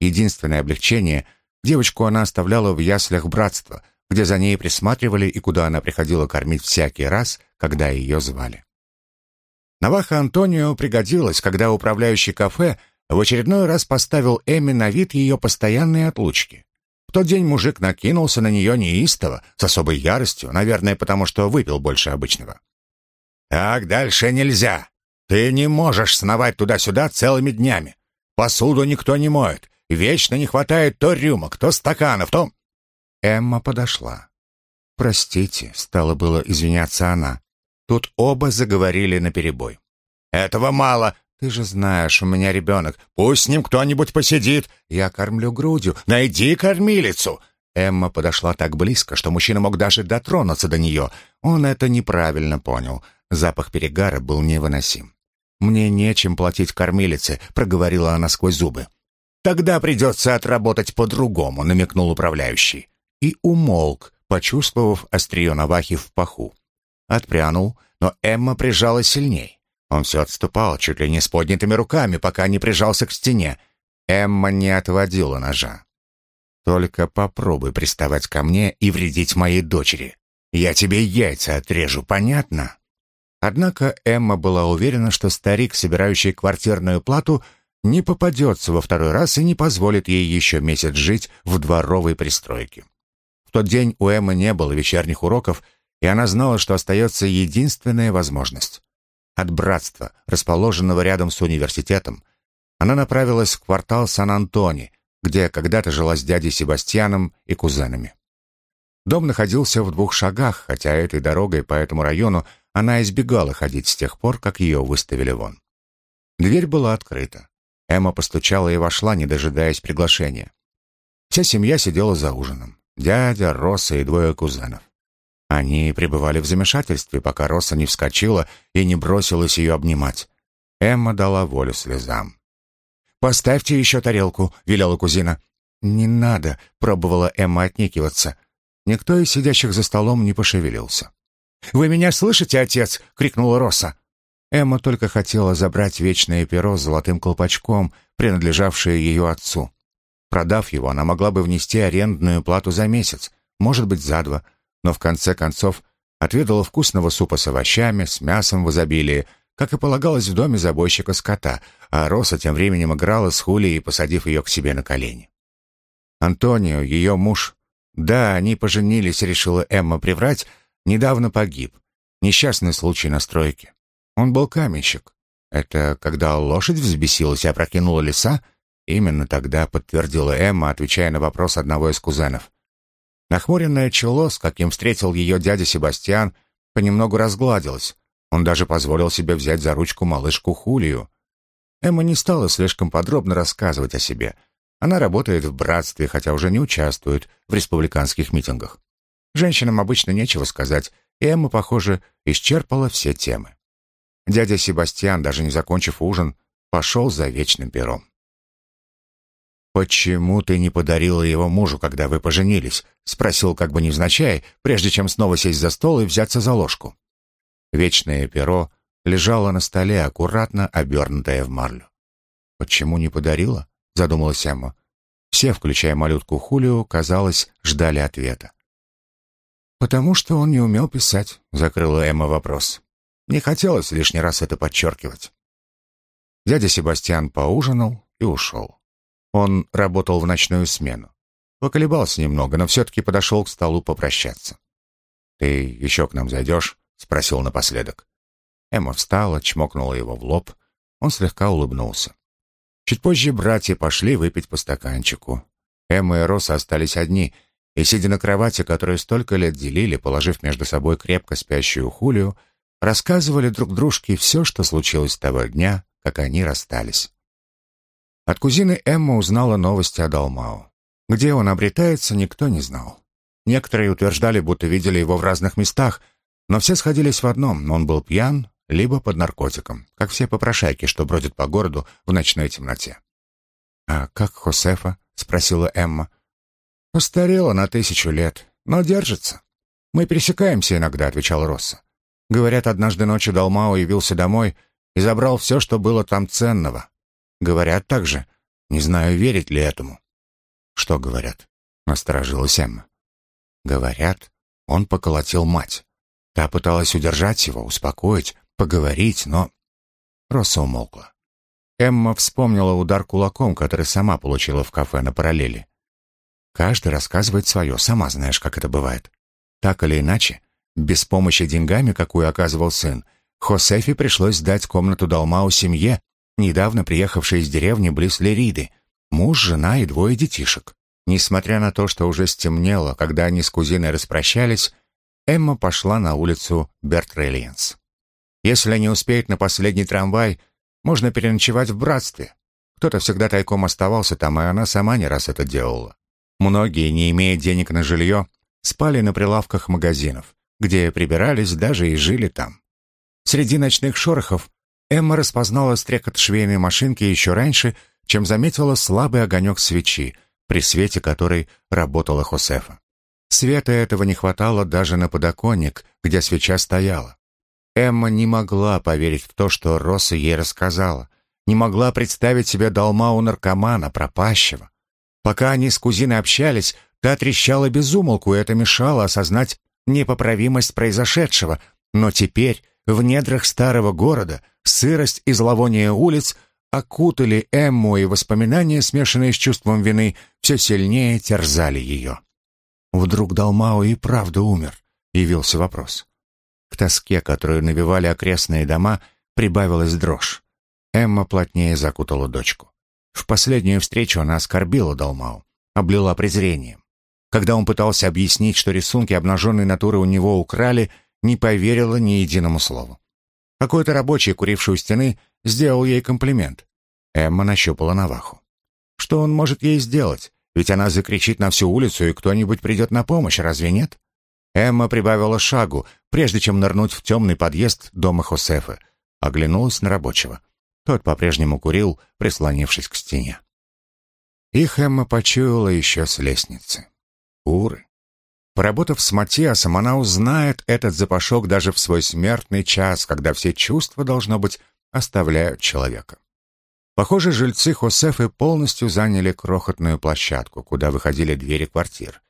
Единственное облегчение — девочку она оставляла в яслях братства — где за ней присматривали и куда она приходила кормить всякий раз, когда ее звали. Наваха Антонио пригодилась, когда управляющий кафе в очередной раз поставил Эми на вид ее постоянные отлучки. Тот день мужик накинулся на нее неистово, с особой яростью, наверное, потому что выпил больше обычного. «Так дальше нельзя. Ты не можешь сновать туда-сюда целыми днями. Посуду никто не моет. Вечно не хватает то рюмок, то стаканов, то...» Эмма подошла. «Простите», — стало было извиняться она. Тут оба заговорили наперебой. «Этого мало. Ты же знаешь, у меня ребенок. Пусть с ним кто-нибудь посидит. Я кормлю грудью. Найди кормилицу!» Эмма подошла так близко, что мужчина мог даже дотронуться до нее. Он это неправильно понял. Запах перегара был невыносим. «Мне нечем платить кормилице», — проговорила она сквозь зубы. «Тогда придется отработать по-другому», — намекнул управляющий и умолк, почувствовав острие навахи в паху. Отпрянул, но Эмма прижала сильней. Он все отступал, чуть ли не с поднятыми руками, пока не прижался к стене. Эмма не отводила ножа. «Только попробуй приставать ко мне и вредить моей дочери. Я тебе яйца отрежу, понятно?» Однако Эмма была уверена, что старик, собирающий квартирную плату, не попадется во второй раз и не позволит ей еще месяц жить в дворовой пристройке тот день у Эммы не было вечерних уроков, и она знала, что остается единственная возможность. От братства, расположенного рядом с университетом, она направилась в квартал Сан-Антони, где когда-то жила с дядей Себастьяном и кузенами. Дом находился в двух шагах, хотя этой дорогой по этому району она избегала ходить с тех пор, как ее выставили вон. Дверь была открыта. Эмма постучала и вошла, не дожидаясь приглашения. Вся семья сидела за ужином дядя, Росса и двое кузенов. Они пребывали в замешательстве, пока Росса не вскочила и не бросилась ее обнимать. Эмма дала волю слезам. «Поставьте еще тарелку», — велела кузина. «Не надо», — пробовала Эмма отнекиваться. Никто из сидящих за столом не пошевелился. «Вы меня слышите, отец?» — крикнула Росса. Эмма только хотела забрать вечное перо с золотым колпачком, принадлежавшее ее отцу. Продав его, она могла бы внести арендную плату за месяц, может быть, за два, но в конце концов отведала вкусного супа с овощами, с мясом в изобилии, как и полагалось в доме забойщика скота, а Роса тем временем играла с Хулией, посадив ее к себе на колени. Антонио, ее муж, да, они поженились, решила Эмма приврать, недавно погиб. Несчастный случай на стройке. Он был каменщик. Это когда лошадь взбесилась и опрокинула леса? Именно тогда подтвердила Эмма, отвечая на вопрос одного из кузенов. Нахмуренное чело, с каким встретил ее дядя Себастьян, понемногу разгладилось. Он даже позволил себе взять за ручку малышку Хулию. Эмма не стала слишком подробно рассказывать о себе. Она работает в братстве, хотя уже не участвует в республиканских митингах. Женщинам обычно нечего сказать, и Эмма, похоже, исчерпала все темы. Дядя Себастьян, даже не закончив ужин, пошел за вечным пером. «Почему ты не подарила его мужу, когда вы поженились?» — спросил как бы невзначай, прежде чем снова сесть за стол и взяться за ложку. Вечное перо лежало на столе, аккуратно обернутое в марлю. «Почему не подарила?» — задумалась Эмма. Все, включая малютку Хулио, казалось, ждали ответа. «Потому что он не умел писать», — закрыла Эмма вопрос. Не хотелось лишний раз это подчеркивать. Дядя Себастьян поужинал и ушел. Он работал в ночную смену. Поколебался немного, но все-таки подошел к столу попрощаться. «Ты еще к нам зайдешь?» — спросил напоследок. Эмма встала, чмокнула его в лоб. Он слегка улыбнулся. Чуть позже братья пошли выпить по стаканчику. Эмма и Роса остались одни, и, сидя на кровати, которую столько лет делили, положив между собой крепко спящую Хулию, рассказывали друг дружке все, что случилось с того дня, как они расстались. От кузины Эмма узнала новости о Далмау. Где он обретается, никто не знал. Некоторые утверждали, будто видели его в разных местах, но все сходились в одном — он был пьян, либо под наркотиком, как все попрошайки, что бродят по городу в ночной темноте. «А как Хосефа?» — спросила Эмма. «Устарела на тысячу лет, но держится. Мы пересекаемся иногда», — отвечал Росса. «Говорят, однажды ночью Далмао явился домой и забрал все, что было там ценного. Говорят также. Не знаю, верить ли этому. Что говорят? Насторожилась Эмма. Говорят, он поколотил мать. Та пыталась удержать его, успокоить, поговорить, но... Росса умолкла. Эмма вспомнила удар кулаком, который сама получила в кафе на параллели. Каждый рассказывает свое, сама знаешь, как это бывает. Так или иначе, без помощи деньгами, какую оказывал сын, Хосефи пришлось сдать комнату Далмау семье, недавно приехавшей из деревни близ Лериды, муж, жена и двое детишек. Несмотря на то, что уже стемнело, когда они с кузиной распрощались, Эмма пошла на улицу Бертрелиенс. Если не успеет на последний трамвай, можно переночевать в братстве. Кто-то всегда тайком оставался там, и она сама не раз это делала. Многие, не имея денег на жилье, спали на прилавках магазинов, где прибирались даже и жили там. Среди ночных шорохов Эмма распознала стрекот швейной машинки еще раньше, чем заметила слабый огонек свечи, при свете которой работала Хосефа. Света этого не хватало даже на подоконник, где свеча стояла. Эмма не могла поверить в то, что Росса ей рассказала, не могла представить себе долма наркомана, пропащего. Пока они с кузиной общались, та трещала безумолку, и это мешало осознать непоправимость произошедшего, но теперь, в недрах старого города, Сырость и зловоние улиц окутали Эмму, и воспоминания, смешанные с чувством вины, все сильнее терзали ее. Вдруг Далмао и правда умер, явился вопрос. К тоске, которую навевали окрестные дома, прибавилась дрожь. Эмма плотнее закутала дочку. В последнюю встречу она оскорбила Далмау, облила презрением. Когда он пытался объяснить, что рисунки обнаженной натуры у него украли, не поверила ни единому слову. Какой-то рабочий, куривший у стены, сделал ей комплимент. Эмма нащупала Наваху. Что он может ей сделать? Ведь она закричит на всю улицу, и кто-нибудь придет на помощь, разве нет? Эмма прибавила шагу, прежде чем нырнуть в темный подъезд дома Хосефа. Оглянулась на рабочего. Тот по-прежнему курил, прислонившись к стене. Их Эмма почуяла еще с лестницы. Куры. Поработав с Матиасом, она узнает этот запашок даже в свой смертный час, когда все чувства, должно быть, оставляют человека. Похоже, жильцы Хосефы полностью заняли крохотную площадку, куда выходили двери квартир.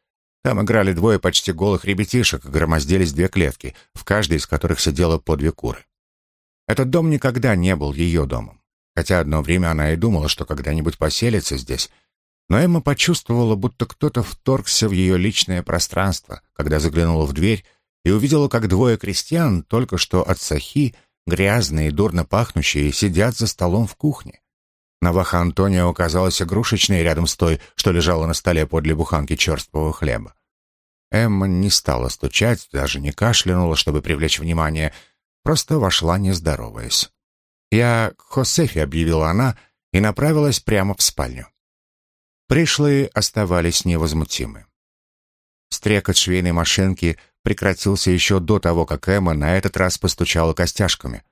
Там играли двое почти голых ребятишек, громоздились две клетки, в каждой из которых сидело по две куры. Этот дом никогда не был ее домом, хотя одно время она и думала, что когда-нибудь поселится здесь, но Эмма почувствовала, будто кто-то вторгся в ее личное пространство, когда заглянула в дверь и увидела, как двое крестьян, только что от сахи, грязные и дурно пахнущие, сидят за столом в кухне. Наваха Антонио оказалась игрушечной рядом с той, что лежала на столе подле буханки черствого хлеба. Эмма не стала стучать, даже не кашлянула, чтобы привлечь внимание, просто вошла, не здороваясь. «Я Хосефи», — объявила она, и направилась прямо в спальню. Пришлые оставались невозмутимы. Стрекот швейной машинки прекратился еще до того, как Эмма на этот раз постучала костяшками.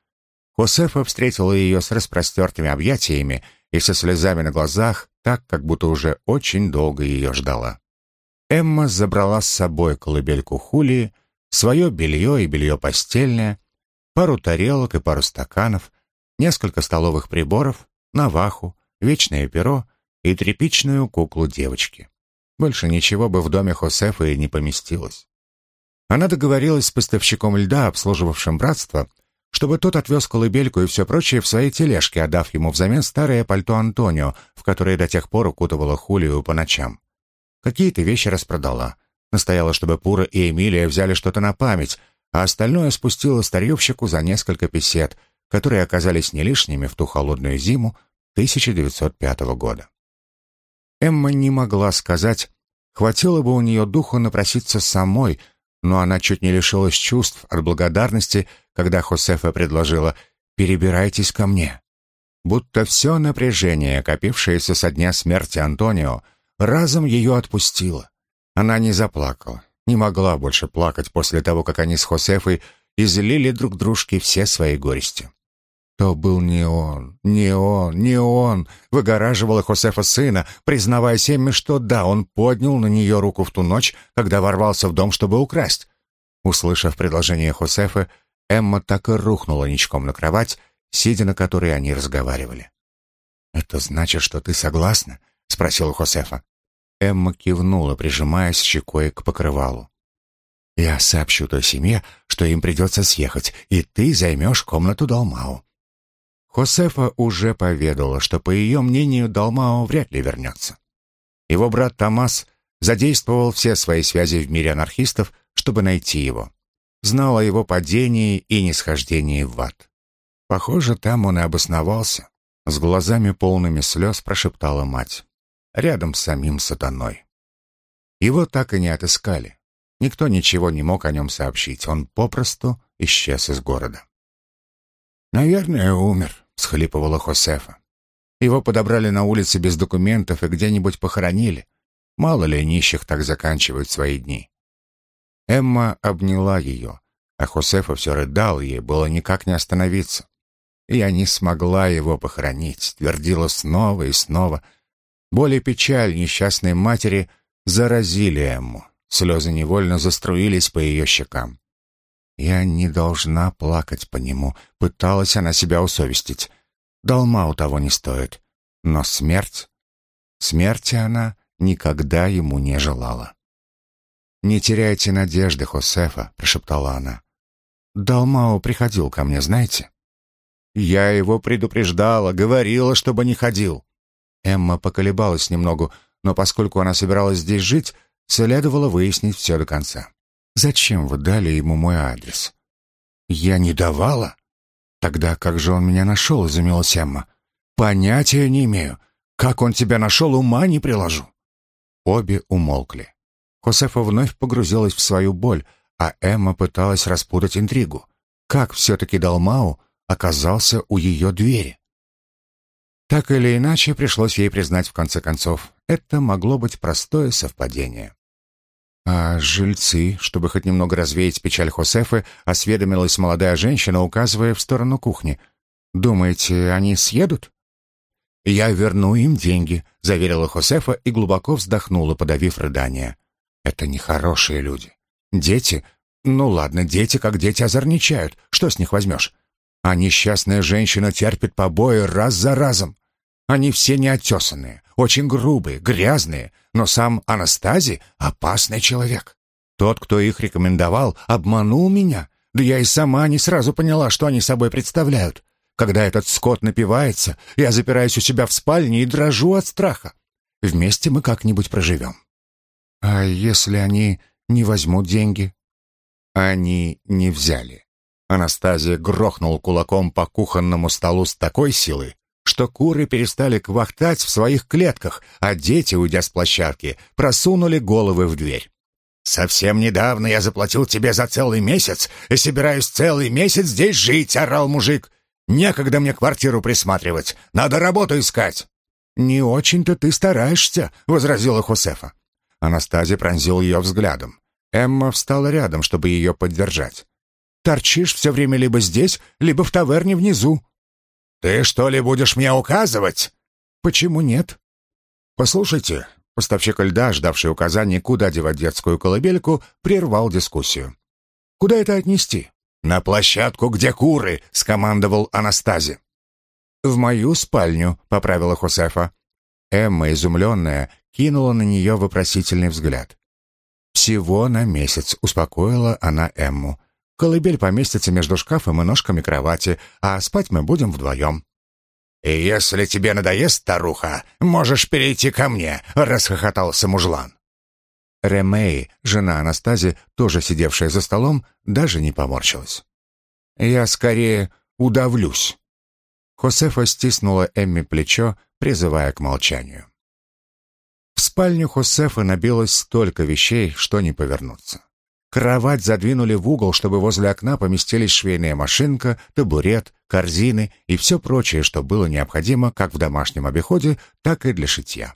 Хосефа встретила ее с распростертыми объятиями и со слезами на глазах, так, как будто уже очень долго ее ждала. Эмма забрала с собой колыбельку Хулии, свое белье и белье постельное, пару тарелок и пару стаканов, несколько столовых приборов, наваху, вечное перо и тряпичную куклу девочки. Больше ничего бы в доме Хосефа и не поместилось. Она договорилась с поставщиком льда, обслуживавшим братство, чтобы тот отвез колыбельку и все прочее в своей тележке, отдав ему взамен старое пальто Антонио, в которое до тех пор укутывала Хулию по ночам. Какие-то вещи распродала. Настояла, чтобы Пура и Эмилия взяли что-то на память, а остальное спустила старьевщику за несколько песет, которые оказались не лишними в ту холодную зиму 1905 года. Эмма не могла сказать, хватило бы у нее духу напроситься самой, но она чуть не лишилась чувств от благодарности, когда Хосефа предложила «перебирайтесь ко мне». Будто все напряжение, копившееся со дня смерти Антонио, разом ее отпустило. Она не заплакала, не могла больше плакать после того, как они с Хосефой излили друг дружке все свои горести. То был не он, не он, не он, выгораживала Хосефа сына, признавая Семми, что да, он поднял на нее руку в ту ночь, когда ворвался в дом, чтобы украсть. Услышав предложение Хосефа, Эмма так и рухнула ничком на кровать, сидя на которой они разговаривали. «Это значит, что ты согласна?» — спросил Хосефа. Эмма кивнула, прижимаясь щекой к покрывалу. «Я сообщу той семье, что им придется съехать, и ты займешь комнату Далмау». Хосефа уже поведала, что, по ее мнению, Далмао вряд ли вернется. Его брат Томас задействовал все свои связи в мире анархистов, чтобы найти его. Знал о его падении и нисхождении в ад. Похоже, там он и обосновался. С глазами полными слез прошептала мать. Рядом с самим сатаной. Его так и не отыскали. Никто ничего не мог о нем сообщить. Он попросту исчез из города. «Наверное, умер», — схлипывала Хосефа. Его подобрали на улице без документов и где-нибудь похоронили. Мало ли нищих так заканчивают свои дни. Эмма обняла ее, а Хосефа все рыдал, ей было никак не остановиться. «Я не смогла его похоронить», — твердила снова и снова. Боль и печаль несчастной матери заразили Эмму. Слезы невольно заструились по ее щекам. Я не должна плакать по нему, пыталась она себя усовестить. Долма у того не стоит. Но смерть... Смерти она никогда ему не желала. «Не теряйте надежды, Хосефа», — прошептала она. «Далмао приходил ко мне, знаете?» «Я его предупреждала, говорила, чтобы не ходил». Эмма поколебалась немного, но поскольку она собиралась здесь жить, следовало выяснить все до конца. Зачем вы дали ему мой адрес? Я не давала. Тогда как же он меня нашел, изумилась Эмма. Понятия не имею. Как он тебя нашел, ума не приложу. Обе умолкли. Хосефа вновь погрузилась в свою боль, а Эмма пыталась распутать интригу. Как все-таки Далмау оказался у ее двери? Так или иначе, пришлось ей признать в конце концов, это могло быть простое совпадение. А жильцы, чтобы хоть немного развеять печаль Хосефы, осведомилась молодая женщина, указывая в сторону кухни. «Думаете, они съедут?» «Я верну им деньги», — заверила Хосефа и глубоко вздохнула, подавив рыдание. «Это нехорошие люди. Дети? Ну ладно, дети как дети озорничают. Что с них возьмешь? А несчастная женщина терпит побои раз за разом. Они все неотесанные, очень грубые, грязные, но сам Анастазий — опасный человек. Тот, кто их рекомендовал, обманул меня, Да я и сама не сразу поняла, что они собой представляют. Когда этот скот напивается, я запираюсь у себя в спальне и дрожу от страха. Вместе мы как-нибудь проживем. А если они не возьмут деньги? Они не взяли. Анастазия грохнул кулаком по кухонному столу с такой силой, что куры перестали квахтать в своих клетках, а дети, уйдя с площадки, просунули головы в дверь. «Совсем недавно я заплатил тебе за целый месяц и собираюсь целый месяц здесь жить», — орал мужик. «Некогда мне квартиру присматривать, надо работу искать». «Не очень-то ты стараешься», — возразила Хосефа. Анастазия пронзил ее взглядом. Эмма встала рядом, чтобы ее поддержать. «Торчишь все время либо здесь, либо в таверне внизу». «Ты что ли будешь мне указывать?» «Почему нет?» «Послушайте, Поставщик льда, ждавший указаний, куда девать детскую колыбельку, прервал дискуссию. «Куда это отнести?» «На площадку, где куры!» — скомандовал Анастази. «В мою спальню», — поправила Хосефа. Эмма, изумленная, кинула на нее вопросительный взгляд. «Всего на месяц», — успокоила она Эмму. «Колыбель поместится между шкафом и ножками кровати, а спать мы будем вдвоем».
«И если тебе надоест, старуха, можешь перейти ко мне», — расхохотался мужлан.
Ремей, жена Анастази, тоже сидевшая за столом, даже не поморщилась. «Я скорее удавлюсь». Хосефа стиснула Эмми плечо, призывая к молчанию. В спальню Хосефа набилось столько вещей, что не повернуться. Кровать задвинули в угол, чтобы возле окна поместились швейная машинка, табурет, корзины и все прочее, что было необходимо как в домашнем обиходе, так и для шитья.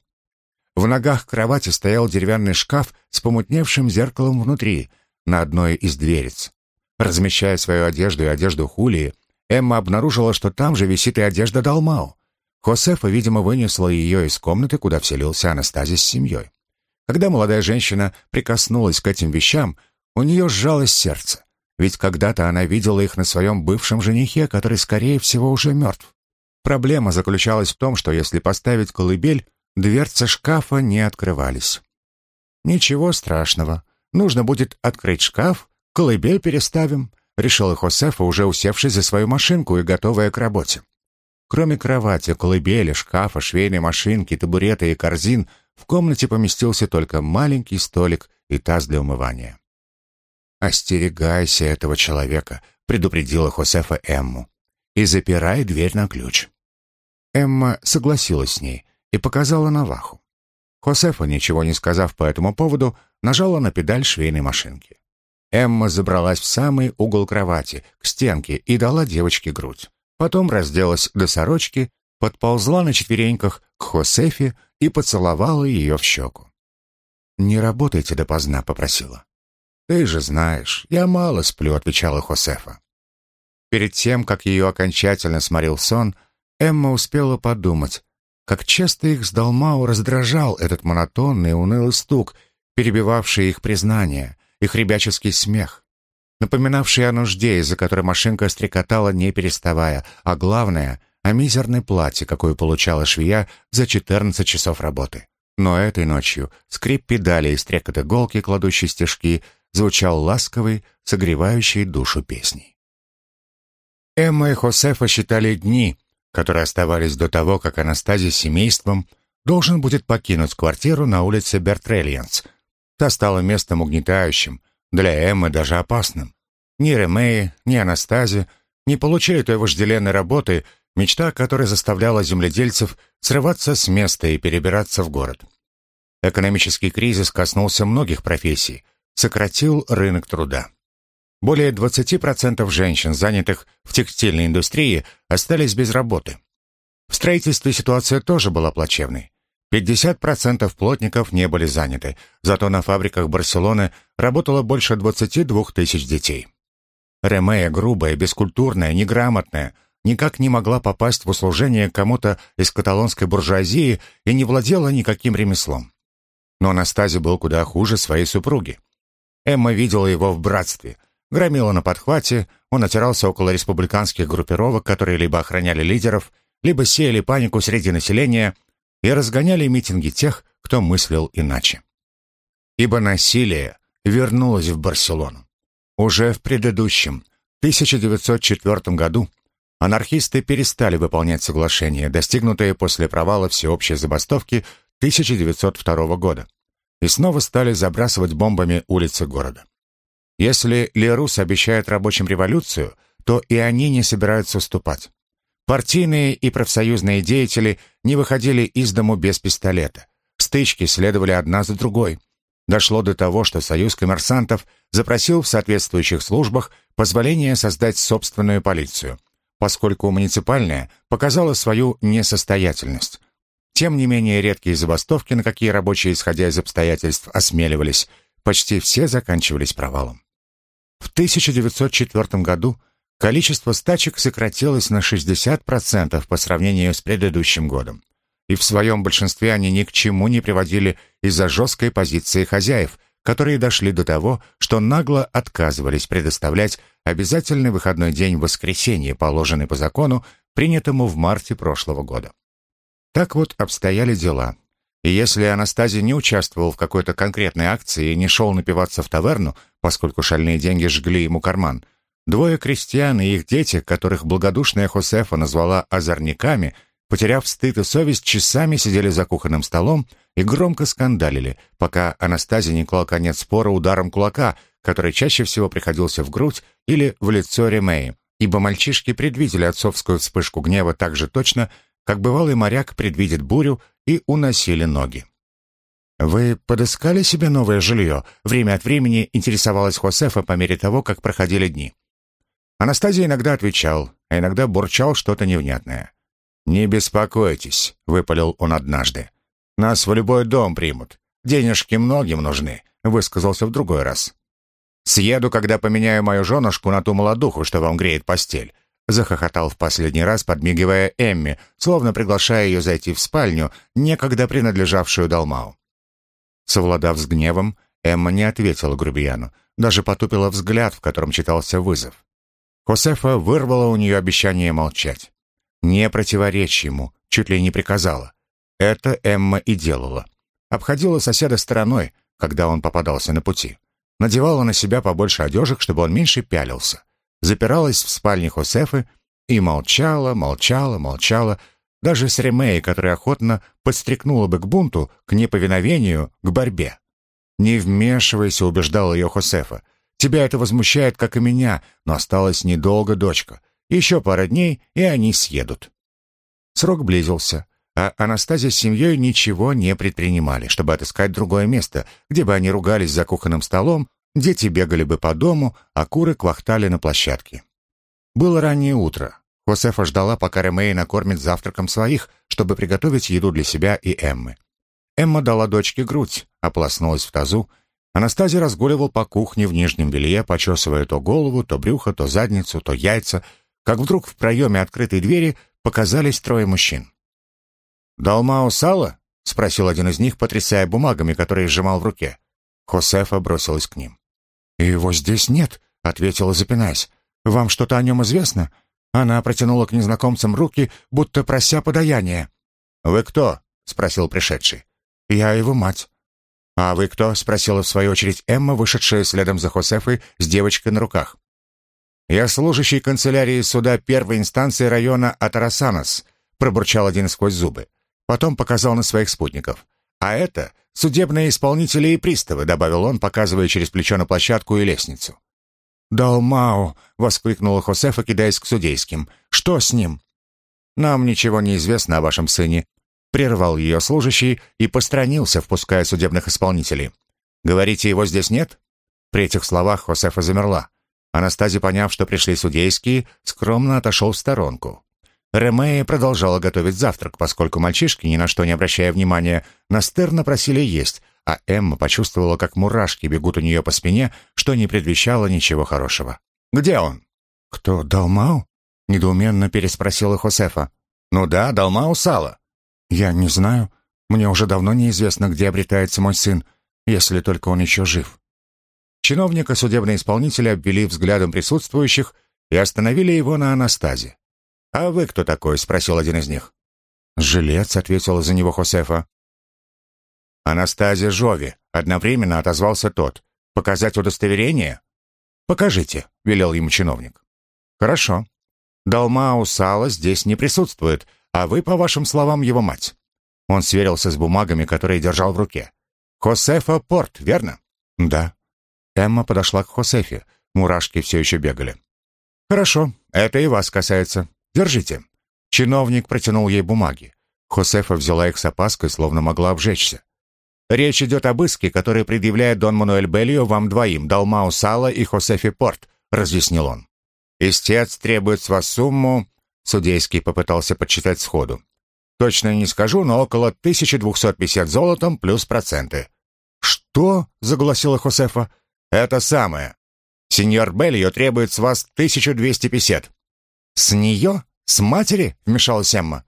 В ногах кровати стоял деревянный шкаф с помутневшим зеркалом внутри, на одной из дверец. Размещая свою одежду и одежду Хулии, Эмма обнаружила, что там же висит и одежда Далмау. Хосефа, видимо, вынесла ее из комнаты, куда вселился Анастазис с семьей. Когда молодая женщина прикоснулась к этим вещам, у нее сжалось сердце, ведь когда-то она видела их на своем бывшем женихе, который, скорее всего, уже мертв. Проблема заключалась в том, что если поставить колыбель, дверцы шкафа не открывались. «Ничего страшного. Нужно будет открыть шкаф, колыбель переставим», — решила Хосефа, уже усевшись за свою машинку и готовая к работе. Кроме кровати, колыбели, шкафа, швейной машинки, табурета и корзин, в комнате поместился только маленький столик и таз для умывания. «Остерегайся этого человека», — предупредила Хосефа Эмму. «И запирай дверь на ключ». Эмма согласилась с ней и показала Наваху. Хосефа, ничего не сказав по этому поводу, нажала на педаль швейной машинки. Эмма забралась в самый угол кровати, к стенке, и дала девочке грудь. Потом разделась до сорочки, подползла на четвереньках к Хосефе и поцеловала ее в щеку. «Не работайте допоздна», — попросила. «Ты же знаешь, я мало сплю», — отвечала Хосефа. Перед тем, как ее окончательно сморил сон, Эмма успела подумать, как часто их с Далмау раздражал этот монотонный унылый стук, перебивавший их признание, их ребяческий смех, напоминавший о нужде, из-за которой машинка стрекотала не переставая, а главное — о мизерной плате, какую получала швея за 14 часов работы. Но этой ночью скрип педали и стрекот иголки, кладущей стежки, звучал ласковый, согревающий душу песней. Эмма и Хосефа считали дни, которые оставались до того, как Анастазия с семейством должен будет покинуть квартиру на улице Бертрельянс. Та стала местом угнетающим, для Эммы даже опасным. Ни Ремеи, ни Анастазия не получили той вожделенной работы, мечта которой заставляла земледельцев срываться с места и перебираться в город. Экономический кризис коснулся многих профессий – сократил рынок труда. Более 20% женщин, занятых в текстильной индустрии, остались без работы. В строительстве ситуация тоже была плачевной. 50% плотников не были заняты, зато на фабриках Барселоны работало больше 22 тысяч детей. Ремея, грубая, бескультурная, неграмотная, никак не могла попасть в услужение кому-то из каталонской буржуазии и не владела никаким ремеслом. Но Анастазия был куда хуже своей супруги. Эмма видела его в братстве. Громила на подхвате, он отирался около республиканских группировок, которые либо охраняли лидеров, либо сеяли панику среди населения и разгоняли митинги тех, кто мыслил иначе. Ибо насилие вернулось в Барселону. Уже в предыдущем, 1904 году, анархисты перестали выполнять соглашение, достигнутое после провала всеобщей забастовки 1902 года, и снова стали забрасывать бомбами улицы города. Если Лерус обещает рабочим революцию, то и они не собираются уступать. Партийные и профсоюзные деятели не выходили из дому без пистолета. Стычки следовали одна за другой. Дошло до того, что Союз коммерсантов запросил в соответствующих службах позволение создать собственную полицию, поскольку муниципальная показала свою несостоятельность. Тем не менее, редкие забастовки, на какие рабочие, исходя из обстоятельств, осмеливались, почти все заканчивались провалом. В 1904 году количество стачек сократилось на 60% по сравнению с предыдущим годом. И в своем большинстве они ни к чему не приводили из-за жесткой позиции хозяев, которые дошли до того, что нагло отказывались предоставлять обязательный выходной день в воскресенье, положенный по закону, принятому в марте прошлого года. Так вот обстояли дела. И если Анастазий не участвовал в какой-то конкретной акции и не шел напиваться в таверну, поскольку шальные деньги жгли ему карман, двое крестьян и их дети, которых благодушная Хосефа назвала озорниками, потеряв стыд и совесть, часами сидели за кухонным столом и громко скандалили, пока Анастазий не клал конец спора ударом кулака, который чаще всего приходился в грудь или в лицо Ремеи, ибо мальчишки предвидели отцовскую вспышку гнева так же точно, как бывалый моряк предвидит бурю, и уносили ноги. «Вы подыскали себе новое жилье?» Время от времени интересовалась Хосефа по мере того, как проходили дни. Анастазия иногда отвечал, а иногда бурчал что-то невнятное. «Не беспокойтесь», — выпалил он однажды. «Нас в любой дом примут. Денежки многим нужны», — высказался в другой раз. «Съеду, когда поменяю мою женушку на ту молодуху, что вам греет постель. Захохотал в последний раз, подмигивая Эмми, словно приглашая ее зайти в спальню, некогда принадлежавшую Далмау. Совладав с гневом, Эмма не ответила грубияну, даже потупила взгляд, в котором читался вызов. Хосефа вырвала у нее обещание молчать. Не противоречь ему, чуть ли не приказала. Это Эмма и делала. Обходила соседа стороной, когда он попадался на пути. Надевала на себя побольше одежек, чтобы он меньше пялился запиралась в спальне Хосефы и молчала, молчала, молчала, даже с Ремеей, которая охотно подстрекнула бы к бунту, к неповиновению, к борьбе. «Не вмешивайся», — убеждала ее Хосефа. «Тебя это возмущает, как и меня, но осталось недолго, дочка. Еще пара дней, и они съедут». Срок близился, а Анастазия с семьей ничего не предпринимали, чтобы отыскать другое место, где бы они ругались за кухонным столом Дети бегали бы по дому, а куры квахтали на площадке. Было раннее утро. Хосефа ждала, пока Ремей накормит завтраком своих, чтобы приготовить еду для себя и Эммы. Эмма дала дочке грудь, ополоснулась в тазу. Анастазия разгуливал по кухне в нижнем белье, почесывая то голову, то брюхо, то задницу, то яйца, как вдруг в проеме открытой двери показались трое мужчин. «Далмао сало?» — спросил один из них, потрясая бумагами, которые сжимал в руке. Хосефа бросилась к ним. «Его здесь нет», — ответила, запинаясь. «Вам что-то о нем известно?» Она протянула к незнакомцам руки, будто прося подаяния. «Вы кто?» — спросил пришедший. «Я его мать». «А вы кто?» — спросила в свою очередь Эмма, вышедшая следом за Хосефой с девочкой на руках. «Я служащий канцелярии суда первой инстанции района Атарасанас», — пробурчал один сквозь зубы. Потом показал на своих спутников. «А это судебные исполнители и приставы», — добавил он, показывая через плечо на площадку и лестницу. «Далмао!» — воскликнула Хосефа, кидаясь к судейским. «Что с ним?» «Нам ничего не известно о вашем сыне», — прервал ее служащий и постранился, впуская судебных исполнителей. «Говорите, его здесь нет?» При этих словах Хосефа замерла. Анастазия, поняв, что пришли судейские, скромно отошел в сторонку. Ремея продолжала готовить завтрак, поскольку мальчишки, ни на что не обращая внимания, настырно просили есть, а Эмма почувствовала, как мурашки бегут у нее по спине, что не предвещало ничего хорошего. «Где он?» «Кто, Далмау?» — недоуменно переспросила Хосефа. «Ну да, Далмау Сала». «Я не знаю. Мне уже давно неизвестно, где обретается мой сын, если только он еще жив». Чиновника судебные исполнители обвели взглядом присутствующих и остановили его на Анастазе. «А вы кто такой?» — спросил один из них. «Жилец», — ответила за него Хосефа. «Анастазия Жови», — одновременно отозвался тот. «Показать удостоверение?» «Покажите», — велел ему чиновник. «Хорошо. Далмау Сала здесь не присутствует, а вы, по вашим словам, его мать». Он сверился с бумагами, которые держал в руке. «Хосефа Порт, верно?» «Да». Эмма подошла к Хосефе. Мурашки все еще бегали. «Хорошо, это и вас касается. Держите». Чиновник протянул ей бумаги. Хосефа взяла их с опаской, словно могла обжечься. «Речь идет об иске, который предъявляет Дон Мануэль Беллио вам двоим, Далмау Сала и Хосефе Порт», — разъяснил он. «Истец требует с вас сумму...» Судейский попытался подсчитать сходу. «Точно не скажу, но около 1250 золотом плюс проценты». «Что?» — загласила Хосефа. «Это самое. Сеньор Беллио требует с вас 1250». «С нее? С матери?» — вмешалась Эмма.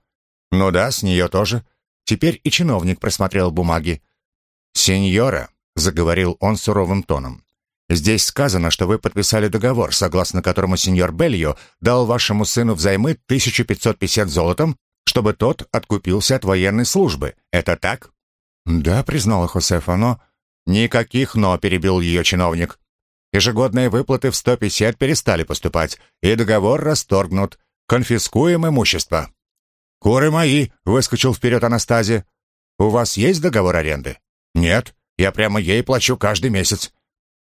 «Ну да, с нее тоже». Теперь и чиновник просмотрел бумаги. «Сеньора», — заговорил он суровым тоном, «здесь сказано, что вы подписали договор, согласно которому сеньор Бельо дал вашему сыну взаймы 1550 золотом, чтобы тот откупился от военной службы. Это так?» «Да», — признала Хосефа, но...» «Никаких «но», — перебил ее чиновник. Ежегодные выплаты в 150 перестали поступать, и договор расторгнут. Конфискуем имущество». «Куры мои!» — выскочил вперед Анастазия. «У вас есть договор аренды?» «Нет, я прямо ей плачу каждый месяц».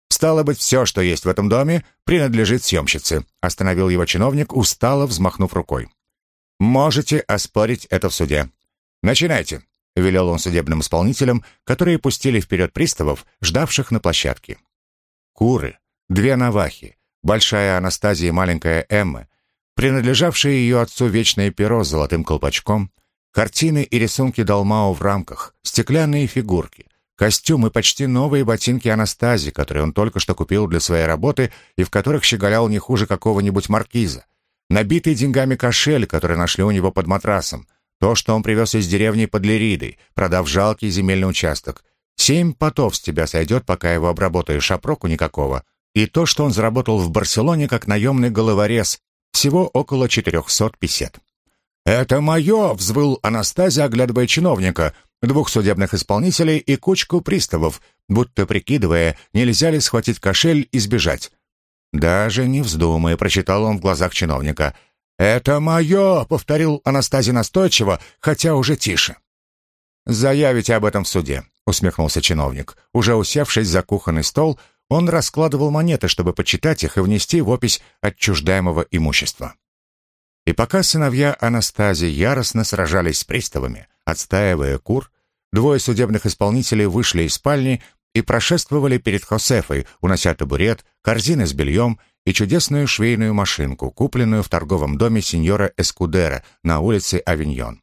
«Стало быть, все, что есть в этом доме, принадлежит съемщице», — остановил его чиновник, устало взмахнув рукой. «Можете оспорить это в суде. Начинайте», — велел он судебным исполнителям, которые пустили вперед приставов, ждавших на площадке. Куры, две навахи, большая Анастазия и маленькая Эмма, принадлежавшие ее отцу вечное перо с золотым колпачком, картины и рисунки Далмао в рамках, стеклянные фигурки, костюмы, почти новые ботинки Анастазии, которые он только что купил для своей работы и в которых щеголял не хуже какого-нибудь маркиза, набитый деньгами кошель, который нашли у него под матрасом, то, что он привез из деревни под Лиридой, продав жалкий земельный участок. Семь потов с тебя сойдет, пока его обработаешь, а проку никакого. И то, что он заработал в Барселоне как наемный головорез, всего около 400 песет. «Это мое!» — взвыл Анастазия, оглядывая чиновника, двух судебных исполнителей и кучку приставов, будто прикидывая, нельзя ли схватить кошель и сбежать. «Даже не вздумай», — прочитал он в глазах чиновника. «Это мое!» — повторил Анастазий настойчиво, хотя уже тише. «Заявите об этом в суде», — усмехнулся чиновник. Уже усевшись за кухонный стол, он раскладывал монеты, чтобы почитать их и внести в опись отчуждаемого имущества. И пока сыновья Анастазии яростно сражались с приставами, отстаивая кур, двое судебных исполнителей вышли из спальни и прошествовали перед Хосефой, унося табурет, корзины с бельем и чудесную швейную машинку, купленную в торговом доме сеньора Эскудера на улице Авиньон.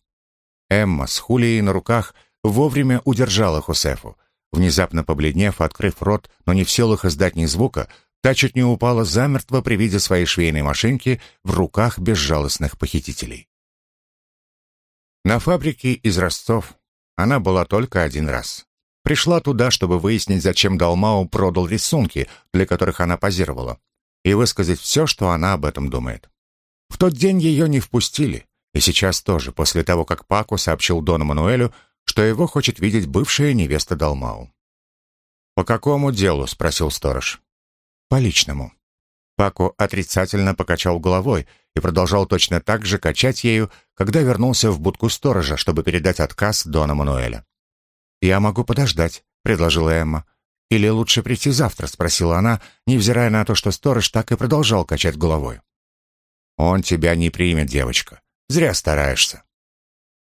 Эмма с Хулией на руках вовремя удержала Хосефу, Внезапно побледнев, открыв рот, но не в силах издать ни звука, та чуть не упала замертво при виде своей швейной машинки в руках безжалостных похитителей. На фабрике из Ростов она была только один раз. Пришла туда, чтобы выяснить, зачем Далмау продал рисунки, для которых она позировала, и высказать все, что она об этом думает. В тот день ее не впустили, и сейчас тоже, после того, как Пако сообщил Дону Мануэлю, что его хочет видеть бывшая невеста Далмау. «По какому делу?» — спросил сторож. «По личному». Пако отрицательно покачал головой и продолжал точно так же качать ею, когда вернулся в будку сторожа, чтобы передать отказ Дона Мануэля. «Я могу подождать», — предложила Эмма. «Или лучше прийти завтра?» — спросила она, невзирая на то, что сторож так и продолжал качать головой. «Он тебя не примет, девочка. Зря стараешься».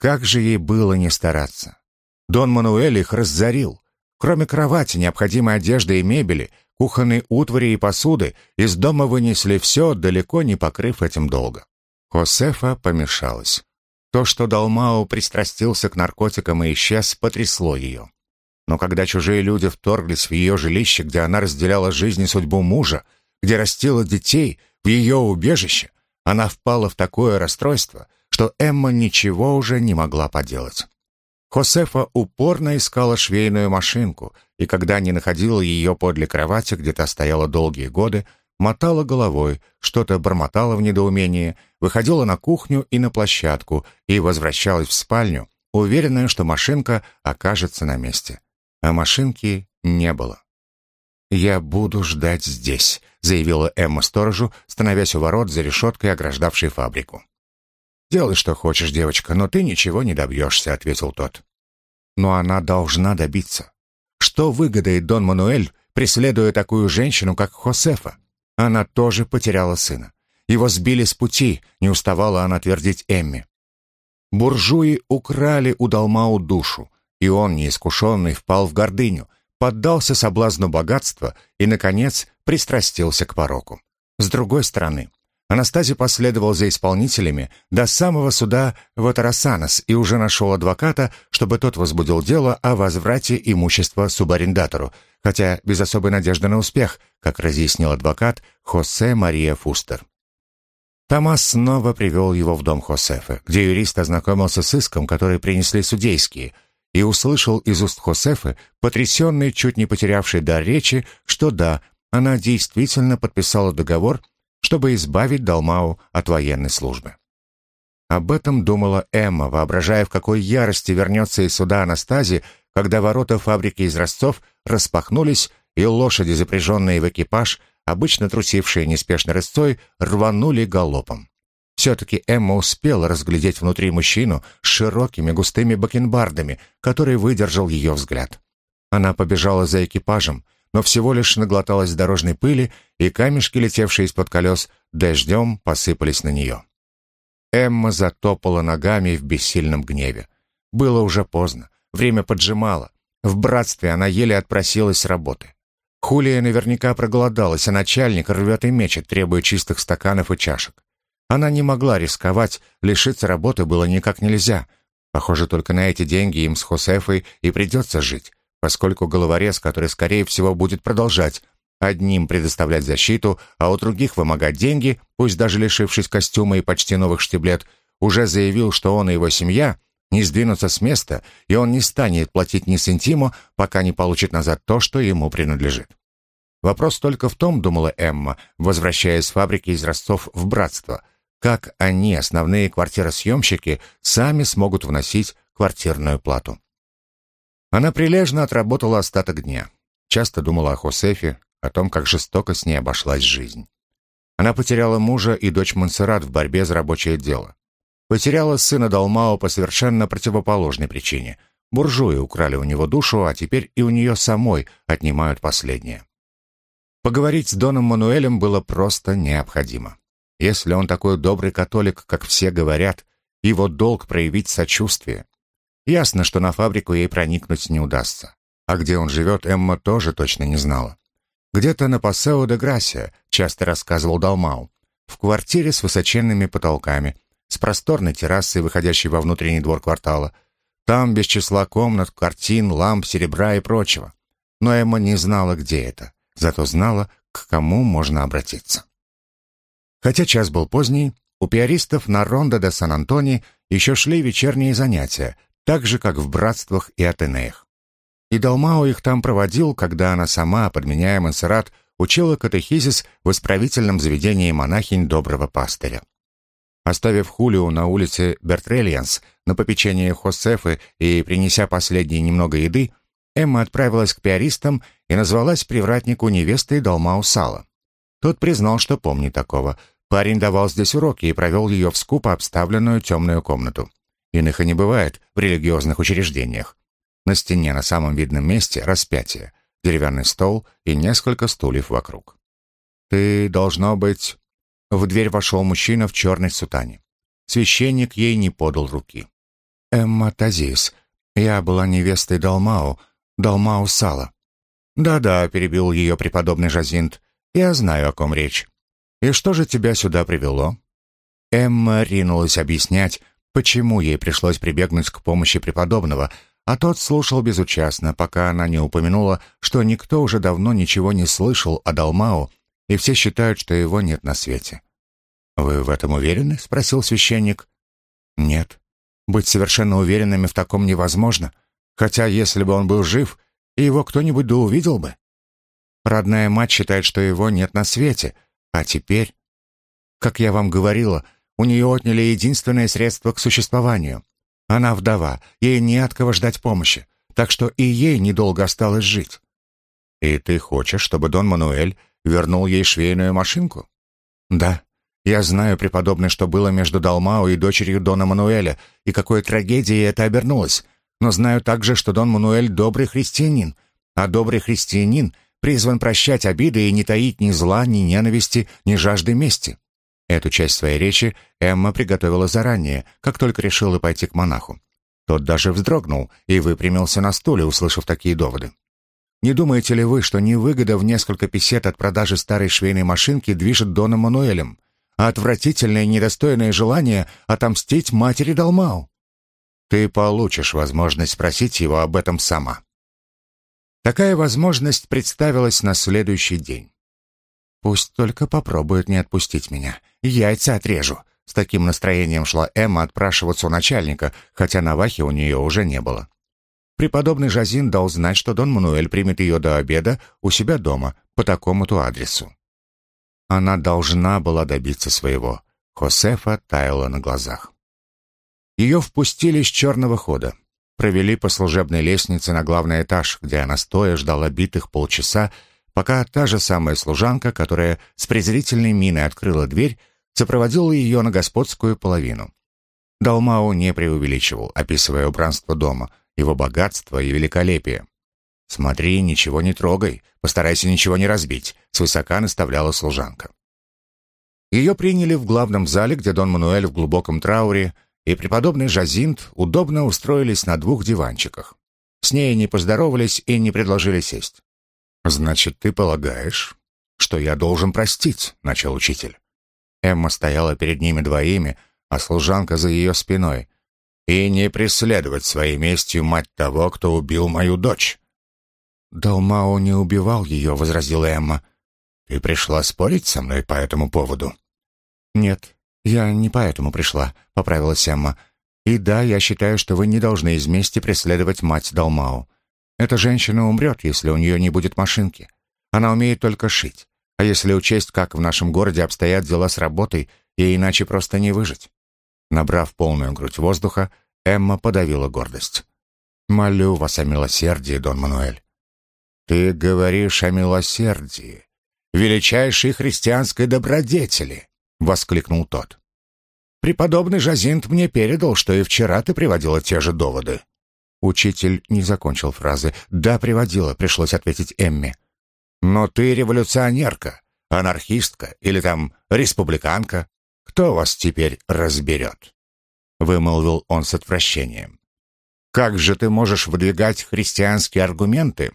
Как же ей было не стараться? Дон Мануэль их разорил. Кроме кровати, необходимой одежды и мебели, кухонной утвари и посуды, из дома вынесли все, далеко не покрыв этим долго. Хосефа помешалась. То, что Далмао пристрастился к наркотикам и исчез, потрясло ее. Но когда чужие люди вторглись в ее жилище, где она разделяла жизнь и судьбу мужа, где растила детей, в ее убежище, она впала в такое расстройство — что Эмма ничего уже не могла поделать. Хосефа упорно искала швейную машинку, и когда не находила ее подле кровати, где та стояла долгие годы, мотала головой, что-то бормотала в недоумении, выходила на кухню и на площадку и возвращалась в спальню, уверенная, что машинка окажется на месте. А машинки не было. «Я буду ждать здесь», — заявила Эмма сторожу, становясь у ворот за решеткой, ограждавшей фабрику. «Делай, что хочешь, девочка, но ты ничего не добьешься», — ответил тот. «Но она должна добиться. Что выгодает Дон Мануэль, преследуя такую женщину, как Хосефа? Она тоже потеряла сына. Его сбили с пути, не уставала она твердить Эмми. Буржуи украли у Далмау душу, и он, неискушенный, впал в гордыню, поддался соблазну богатства и, наконец, пристрастился к пороку. С другой стороны, Анастазий последовал за исполнителями до самого суда в Атарасанос и уже нашел адвоката, чтобы тот возбудил дело о возврате имущества субарендатору, хотя без особой надежды на успех, как разъяснил адвокат Хосе Мария Фустер. Томас снова привел его в дом Хосефа, где юрист ознакомился с иском, который принесли судейские, и услышал из уст Хосефа, потрясенный, чуть не потерявший дар речи, что да, она действительно подписала договор чтобы избавить Далмау от военной службы. Об этом думала Эмма, воображая, в какой ярости вернется из суда Анастазии, когда ворота фабрики из Ростов распахнулись, и лошади, запряженные в экипаж, обычно трусившие неспешно рысцой, рванули галопом. Все-таки Эмма успела разглядеть внутри мужчину с широкими густыми бакенбардами, который выдержал ее взгляд. Она побежала за экипажем, но всего лишь наглоталась дорожной пыли, и камешки, летевшие из-под колес, дождем посыпались на нее. Эмма затопала ногами в бессильном гневе. Было уже поздно, время поджимало. В братстве она еле отпросилась с работы. Хулия наверняка проголодалась, а начальник рвет и мечет, требуя чистых стаканов и чашек. Она не могла рисковать, лишиться работы было никак нельзя. Похоже, только на эти деньги им с Хосефой и придется жить поскольку головорез, который, скорее всего, будет продолжать одним предоставлять защиту, а у других вымогать деньги, пусть даже лишившись костюма и почти новых штиблет, уже заявил, что он и его семья не сдвинутся с места, и он не станет платить ни сантиму, пока не получит назад то, что ему принадлежит. Вопрос только в том, думала Эмма, возвращаясь с фабрики из Ростов в братство, как они, основные квартиросъемщики, сами смогут вносить квартирную плату. Она прилежно отработала остаток дня. Часто думала о Хосефе, о том, как жестоко с ней обошлась жизнь. Она потеряла мужа и дочь Монсеррат в борьбе за рабочее дело. Потеряла сына Далмао по совершенно противоположной причине. Буржуи украли у него душу, а теперь и у нее самой отнимают последнее. Поговорить с Доном Мануэлем было просто необходимо. Если он такой добрый католик, как все говорят, его долг проявить сочувствие. Ясно, что на фабрику ей проникнуть не удастся. А где он живет, Эмма тоже точно не знала. Где-то на Пассео де Грасия, часто рассказывал Далмау, в квартире с высоченными потолками, с просторной террасой, выходящей во внутренний двор квартала. Там без числа комнат, картин, ламп, серебра и прочего. Но Эмма не знала, где это, зато знала, к кому можно обратиться. Хотя час был поздний, у пиаристов на Рондо де Сан-Антони еще шли вечерние занятия, так же, как в братствах и Атенеях. И Далмао их там проводил, когда она сама, подменяя Монсеррат, учила катехизис в исправительном заведении монахинь доброго пастыря. Оставив Хулио на улице Бертрельянс на попечение Хосефы и принеся последней немного еды, Эмма отправилась к пиаристам и назвалась привратнику невестой Далмау Сала. Тот признал, что помнит такого. Парень давал здесь уроки и провел ее в скупо обставленную темную комнату. Иных и не бывает в религиозных учреждениях. На стене на самом видном месте распятие, деревянный стол и несколько стульев вокруг. «Ты, должно быть...» В дверь вошел мужчина в черной сутане. Священник ей не подал руки. «Эмма Тазис. Я была невестой Далмау, Далмау Сала». «Да-да», — перебил ее преподобный Жазинт. «Я знаю, о ком речь. И что же тебя сюда привело?» Эмма ринулась объяснять, почему ей пришлось прибегнуть к помощи преподобного, а тот слушал безучастно, пока она не упомянула, что никто уже давно ничего не слышал о Далмау, и все считают, что его нет на свете. «Вы в этом уверены?» — спросил священник. «Нет. Быть совершенно уверенными в таком невозможно, хотя если бы он был жив, его кто-нибудь да увидел бы. Родная мать считает, что его нет на свете, а теперь, как я вам говорила, — у нее отняли единственное средство к существованию. Она вдова, ей не от кого ждать помощи, так что и ей недолго осталось жить. «И ты хочешь, чтобы Дон Мануэль вернул ей швейную машинку?» «Да. Я знаю, преподобный, что было между Далмао и дочерью Дона Мануэля, и какой трагедией это обернулось. Но знаю также, что Дон Мануэль добрый христианин, а добрый христианин призван прощать обиды и не таить ни зла, ни ненависти, ни жажды мести». Эту часть своей речи Эмма приготовила заранее, как только решила пойти к монаху. Тот даже вздрогнул и выпрямился на стуле, услышав такие доводы. Не думаете ли вы, что невыгода в несколько песет от продажи старой швейной машинки движет Доном Мануэлем, а отвратительное недостойное желание отомстить матери Далмау? Ты получишь возможность спросить его об этом сама. Такая возможность представилась на следующий день. Пусть только попробует не отпустить меня. Яйца отрежу. С таким настроением шла Эмма отпрашиваться у начальника, хотя Навахи у нее уже не было. Преподобный Жазин дал знать, что Дон Мануэль примет ее до обеда у себя дома по такому-то адресу. Она должна была добиться своего. Хосефа таяла на глазах. Ее впустили с черного хода. Провели по служебной лестнице на главный этаж, где она стоя ждала битых полчаса, пока та же самая служанка, которая с презрительной миной открыла дверь, сопроводила ее на господскую половину. Далмау не преувеличивал, описывая убранство дома, его богатство и великолепие. «Смотри, ничего не трогай, постарайся ничего не разбить», — свысока наставляла служанка. Ее приняли в главном зале, где Дон Мануэль в глубоком трауре и преподобный Жазинт удобно устроились на двух диванчиках. С ней не поздоровались и не предложили сесть. «Значит, ты полагаешь, что я должен простить?» — начал учитель. Эмма стояла перед ними двоими, а служанка за ее спиной. «И не преследовать своей местью мать того, кто убил мою дочь». «Далмао не убивал ее», — возразила Эмма. «Ты пришла спорить со мной по этому поводу?» «Нет, я не поэтому пришла», — поправилась Эмма. «И да, я считаю, что вы не должны из мести преследовать мать Далмао. Эта женщина умрет, если у нее не будет машинки. Она умеет только шить. А если учесть, как в нашем городе обстоят дела с работой, ей иначе просто не выжить. Набрав полную грудь воздуха, Эмма подавила гордость. «Молю вас о милосердии, Дон Мануэль». «Ты говоришь о милосердии, величайшей христианской добродетели», — воскликнул тот. «Преподобный Жазинт мне передал, что и вчера ты приводила те же доводы». Учитель не закончил фразы. «Да, приводила», — пришлось ответить Эмме. «Но ты революционерка, анархистка или там республиканка. Кто вас теперь разберет?» Вымолвил он с отвращением. «Как же ты можешь выдвигать христианские аргументы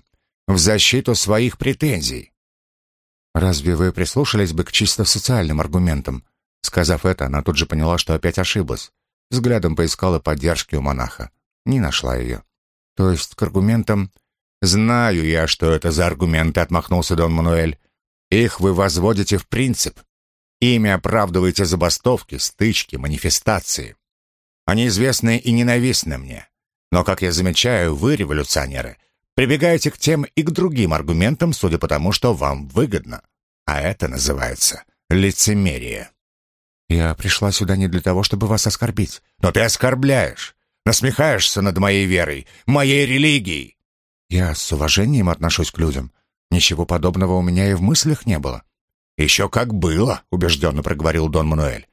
в защиту своих претензий?» «Разве вы прислушались бы к чисто социальным аргументам?» Сказав это, она тут же поняла, что опять ошиблась. Взглядом поискала поддержки у монаха. Не нашла ее. То есть к аргументам... «Знаю я, что это за аргументы», — отмахнулся Дон Мануэль. «Их вы возводите в принцип. Ими оправдываете забастовки, стычки, манифестации. Они известны и ненавистны мне. Но, как я замечаю, вы, революционеры, прибегаете к тем и к другим аргументам, судя по тому, что вам выгодно. А это называется лицемерие». «Я пришла сюда не для того, чтобы вас оскорбить». «Но ты оскорбляешь. Насмехаешься над моей верой, моей религией. Я с уважением отношусь к людям. Ничего подобного у меня и в мыслях не было. Еще как было, убежденно проговорил Дон Мануэль.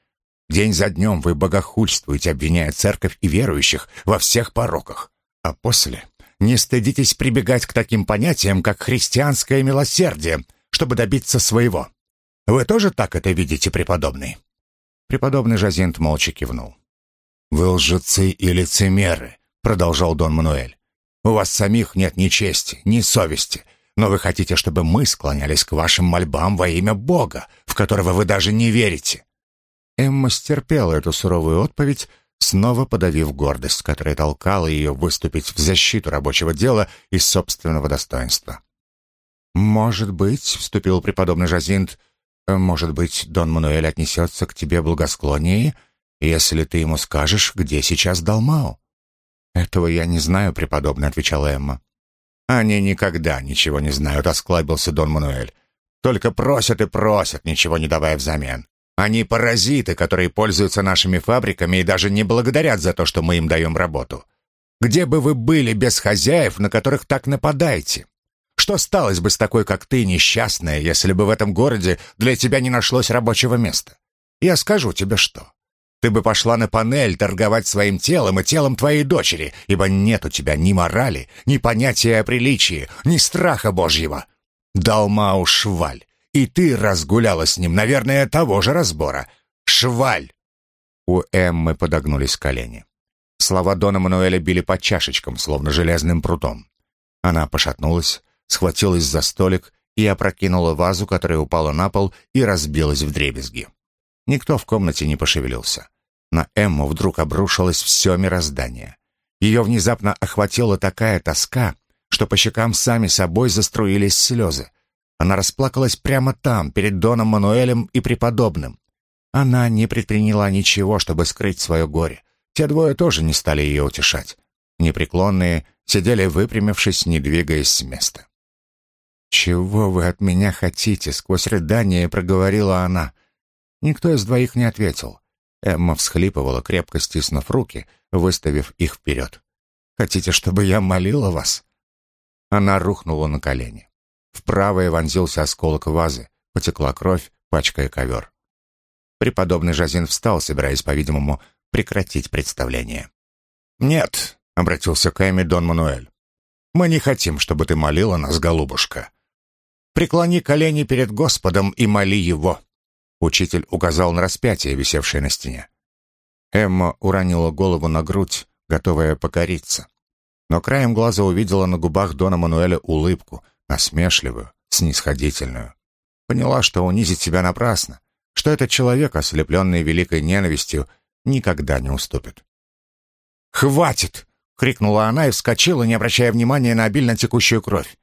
День за днем вы богохульствуете, обвиняя церковь и верующих во всех пороках. А после не стыдитесь прибегать к таким понятиям, как христианское милосердие, чтобы добиться своего. Вы тоже так это видите, преподобный?» Преподобный Жазинт молча кивнул. «Вы лжецы и лицемеры», — продолжал Дон Мануэль. «У вас самих нет ни чести, ни совести, но вы хотите, чтобы мы склонялись к вашим мольбам во имя Бога, в которого вы даже не верите». Эмма стерпела эту суровую отповедь, снова подавив гордость, которая толкала ее выступить в защиту рабочего дела и собственного достоинства. «Может быть», — вступил преподобный Жазинт, — «может быть, Дон Мануэль отнесется к тебе благосклоннее, если ты ему скажешь, где сейчас Далмао». «Этого я не знаю, преподобный», — отвечала Эмма. «Они никогда ничего не знают», — осклабился Дон Мануэль. «Только просят и просят, ничего не давая взамен. Они паразиты, которые пользуются нашими фабриками и даже не благодарят за то, что мы им даем работу. Где бы вы были без хозяев, на которых так нападаете? Что сталось бы с такой, как ты, несчастная, если бы в этом городе для тебя не нашлось рабочего места? Я скажу тебе что. Ты бы пошла на панель торговать своим телом и телом твоей дочери, ибо нет у тебя ни морали, ни понятия о приличии, ни страха Божьего. Далмау Шваль, и ты разгуляла с ним, наверное, того же разбора. Шваль!» У Эммы подогнулись колени. Слова Дона Мануэля били по чашечкам, словно железным прутом. Она пошатнулась, схватилась за столик и опрокинула вазу, которая упала на пол и разбилась в дребезги. Никто в комнате не пошевелился. На Эмму вдруг обрушилось все мироздание. Ее внезапно охватила такая тоска, что по щекам сами собой заструились слезы. Она расплакалась прямо там, перед Доном Мануэлем и преподобным. Она не предприняла ничего, чтобы скрыть свое горе. Те двое тоже не стали ее утешать. Непреклонные сидели выпрямившись, не двигаясь с места. «Чего вы от меня хотите?» — сквозь рыдание проговорила она. Никто из двоих не ответил. Эмма всхлипывала, крепко стиснув руки, выставив их вперед. «Хотите, чтобы я молила вас?» Она рухнула на колени. В правое вонзился осколок вазы, потекла кровь, пачкая ковер. Преподобный Жазин встал, собираясь, по-видимому, прекратить представление. «Нет», — обратился к Эми Дон Мануэль, — «мы не хотим, чтобы ты молила нас, голубушка. Преклони колени перед Господом и моли Его». Учитель указал на распятие, висевшее на стене. Эмма уронила голову на грудь, готовая покориться. Но краем глаза увидела на губах Дона Мануэля улыбку, насмешливую, снисходительную. Поняла, что унизить себя напрасно, что этот человек, ослепленный великой ненавистью, никогда не уступит. «Хватит!» — крикнула она и вскочила, не обращая внимания на обильно текущую кровь.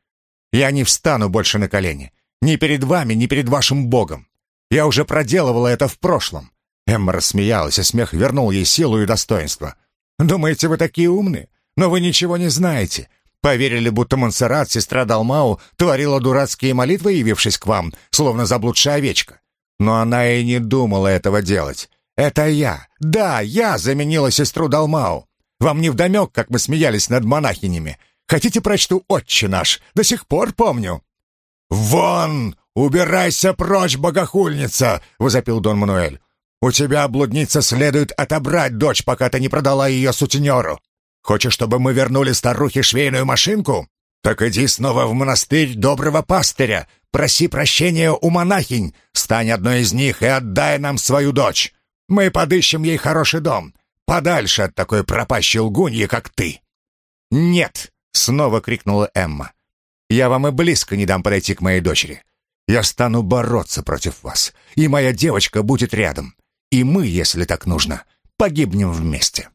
«Я не встану больше на колени. Ни перед вами, ни перед вашим Богом. Я уже проделывала это в прошлом». Эмма рассмеялась, и смех вернул ей силу и достоинство. «Думаете, вы такие умные? Но вы ничего не знаете. Поверили, будто Монсеррат, сестра Далмау, творила дурацкие молитвы, явившись к вам, словно заблудшая овечка. Но она и не думала этого делать. Это я, да, я заменила сестру Далмау. Вам не вдомек, как мы смеялись над монахинями. Хотите, прочту «Отче наш»? До сих пор помню». «Вон! Убирайся прочь, богохульница!» — возопил Дон Мануэль. «У тебя, блудница, следует отобрать дочь, пока ты не продала ее сутенеру. Хочешь, чтобы мы вернули старухе швейную машинку? Так иди снова в монастырь доброго пастыря, проси прощения у монахинь, стань одной из них и отдай нам свою дочь. Мы подыщем ей хороший дом, подальше от такой пропащей лгуньи, как ты». «Нет!» — снова крикнула Эмма. «Я вам и близко не дам подойти к моей дочери. Я стану бороться против вас, и моя девочка будет рядом. И мы, если так нужно, погибнем вместе».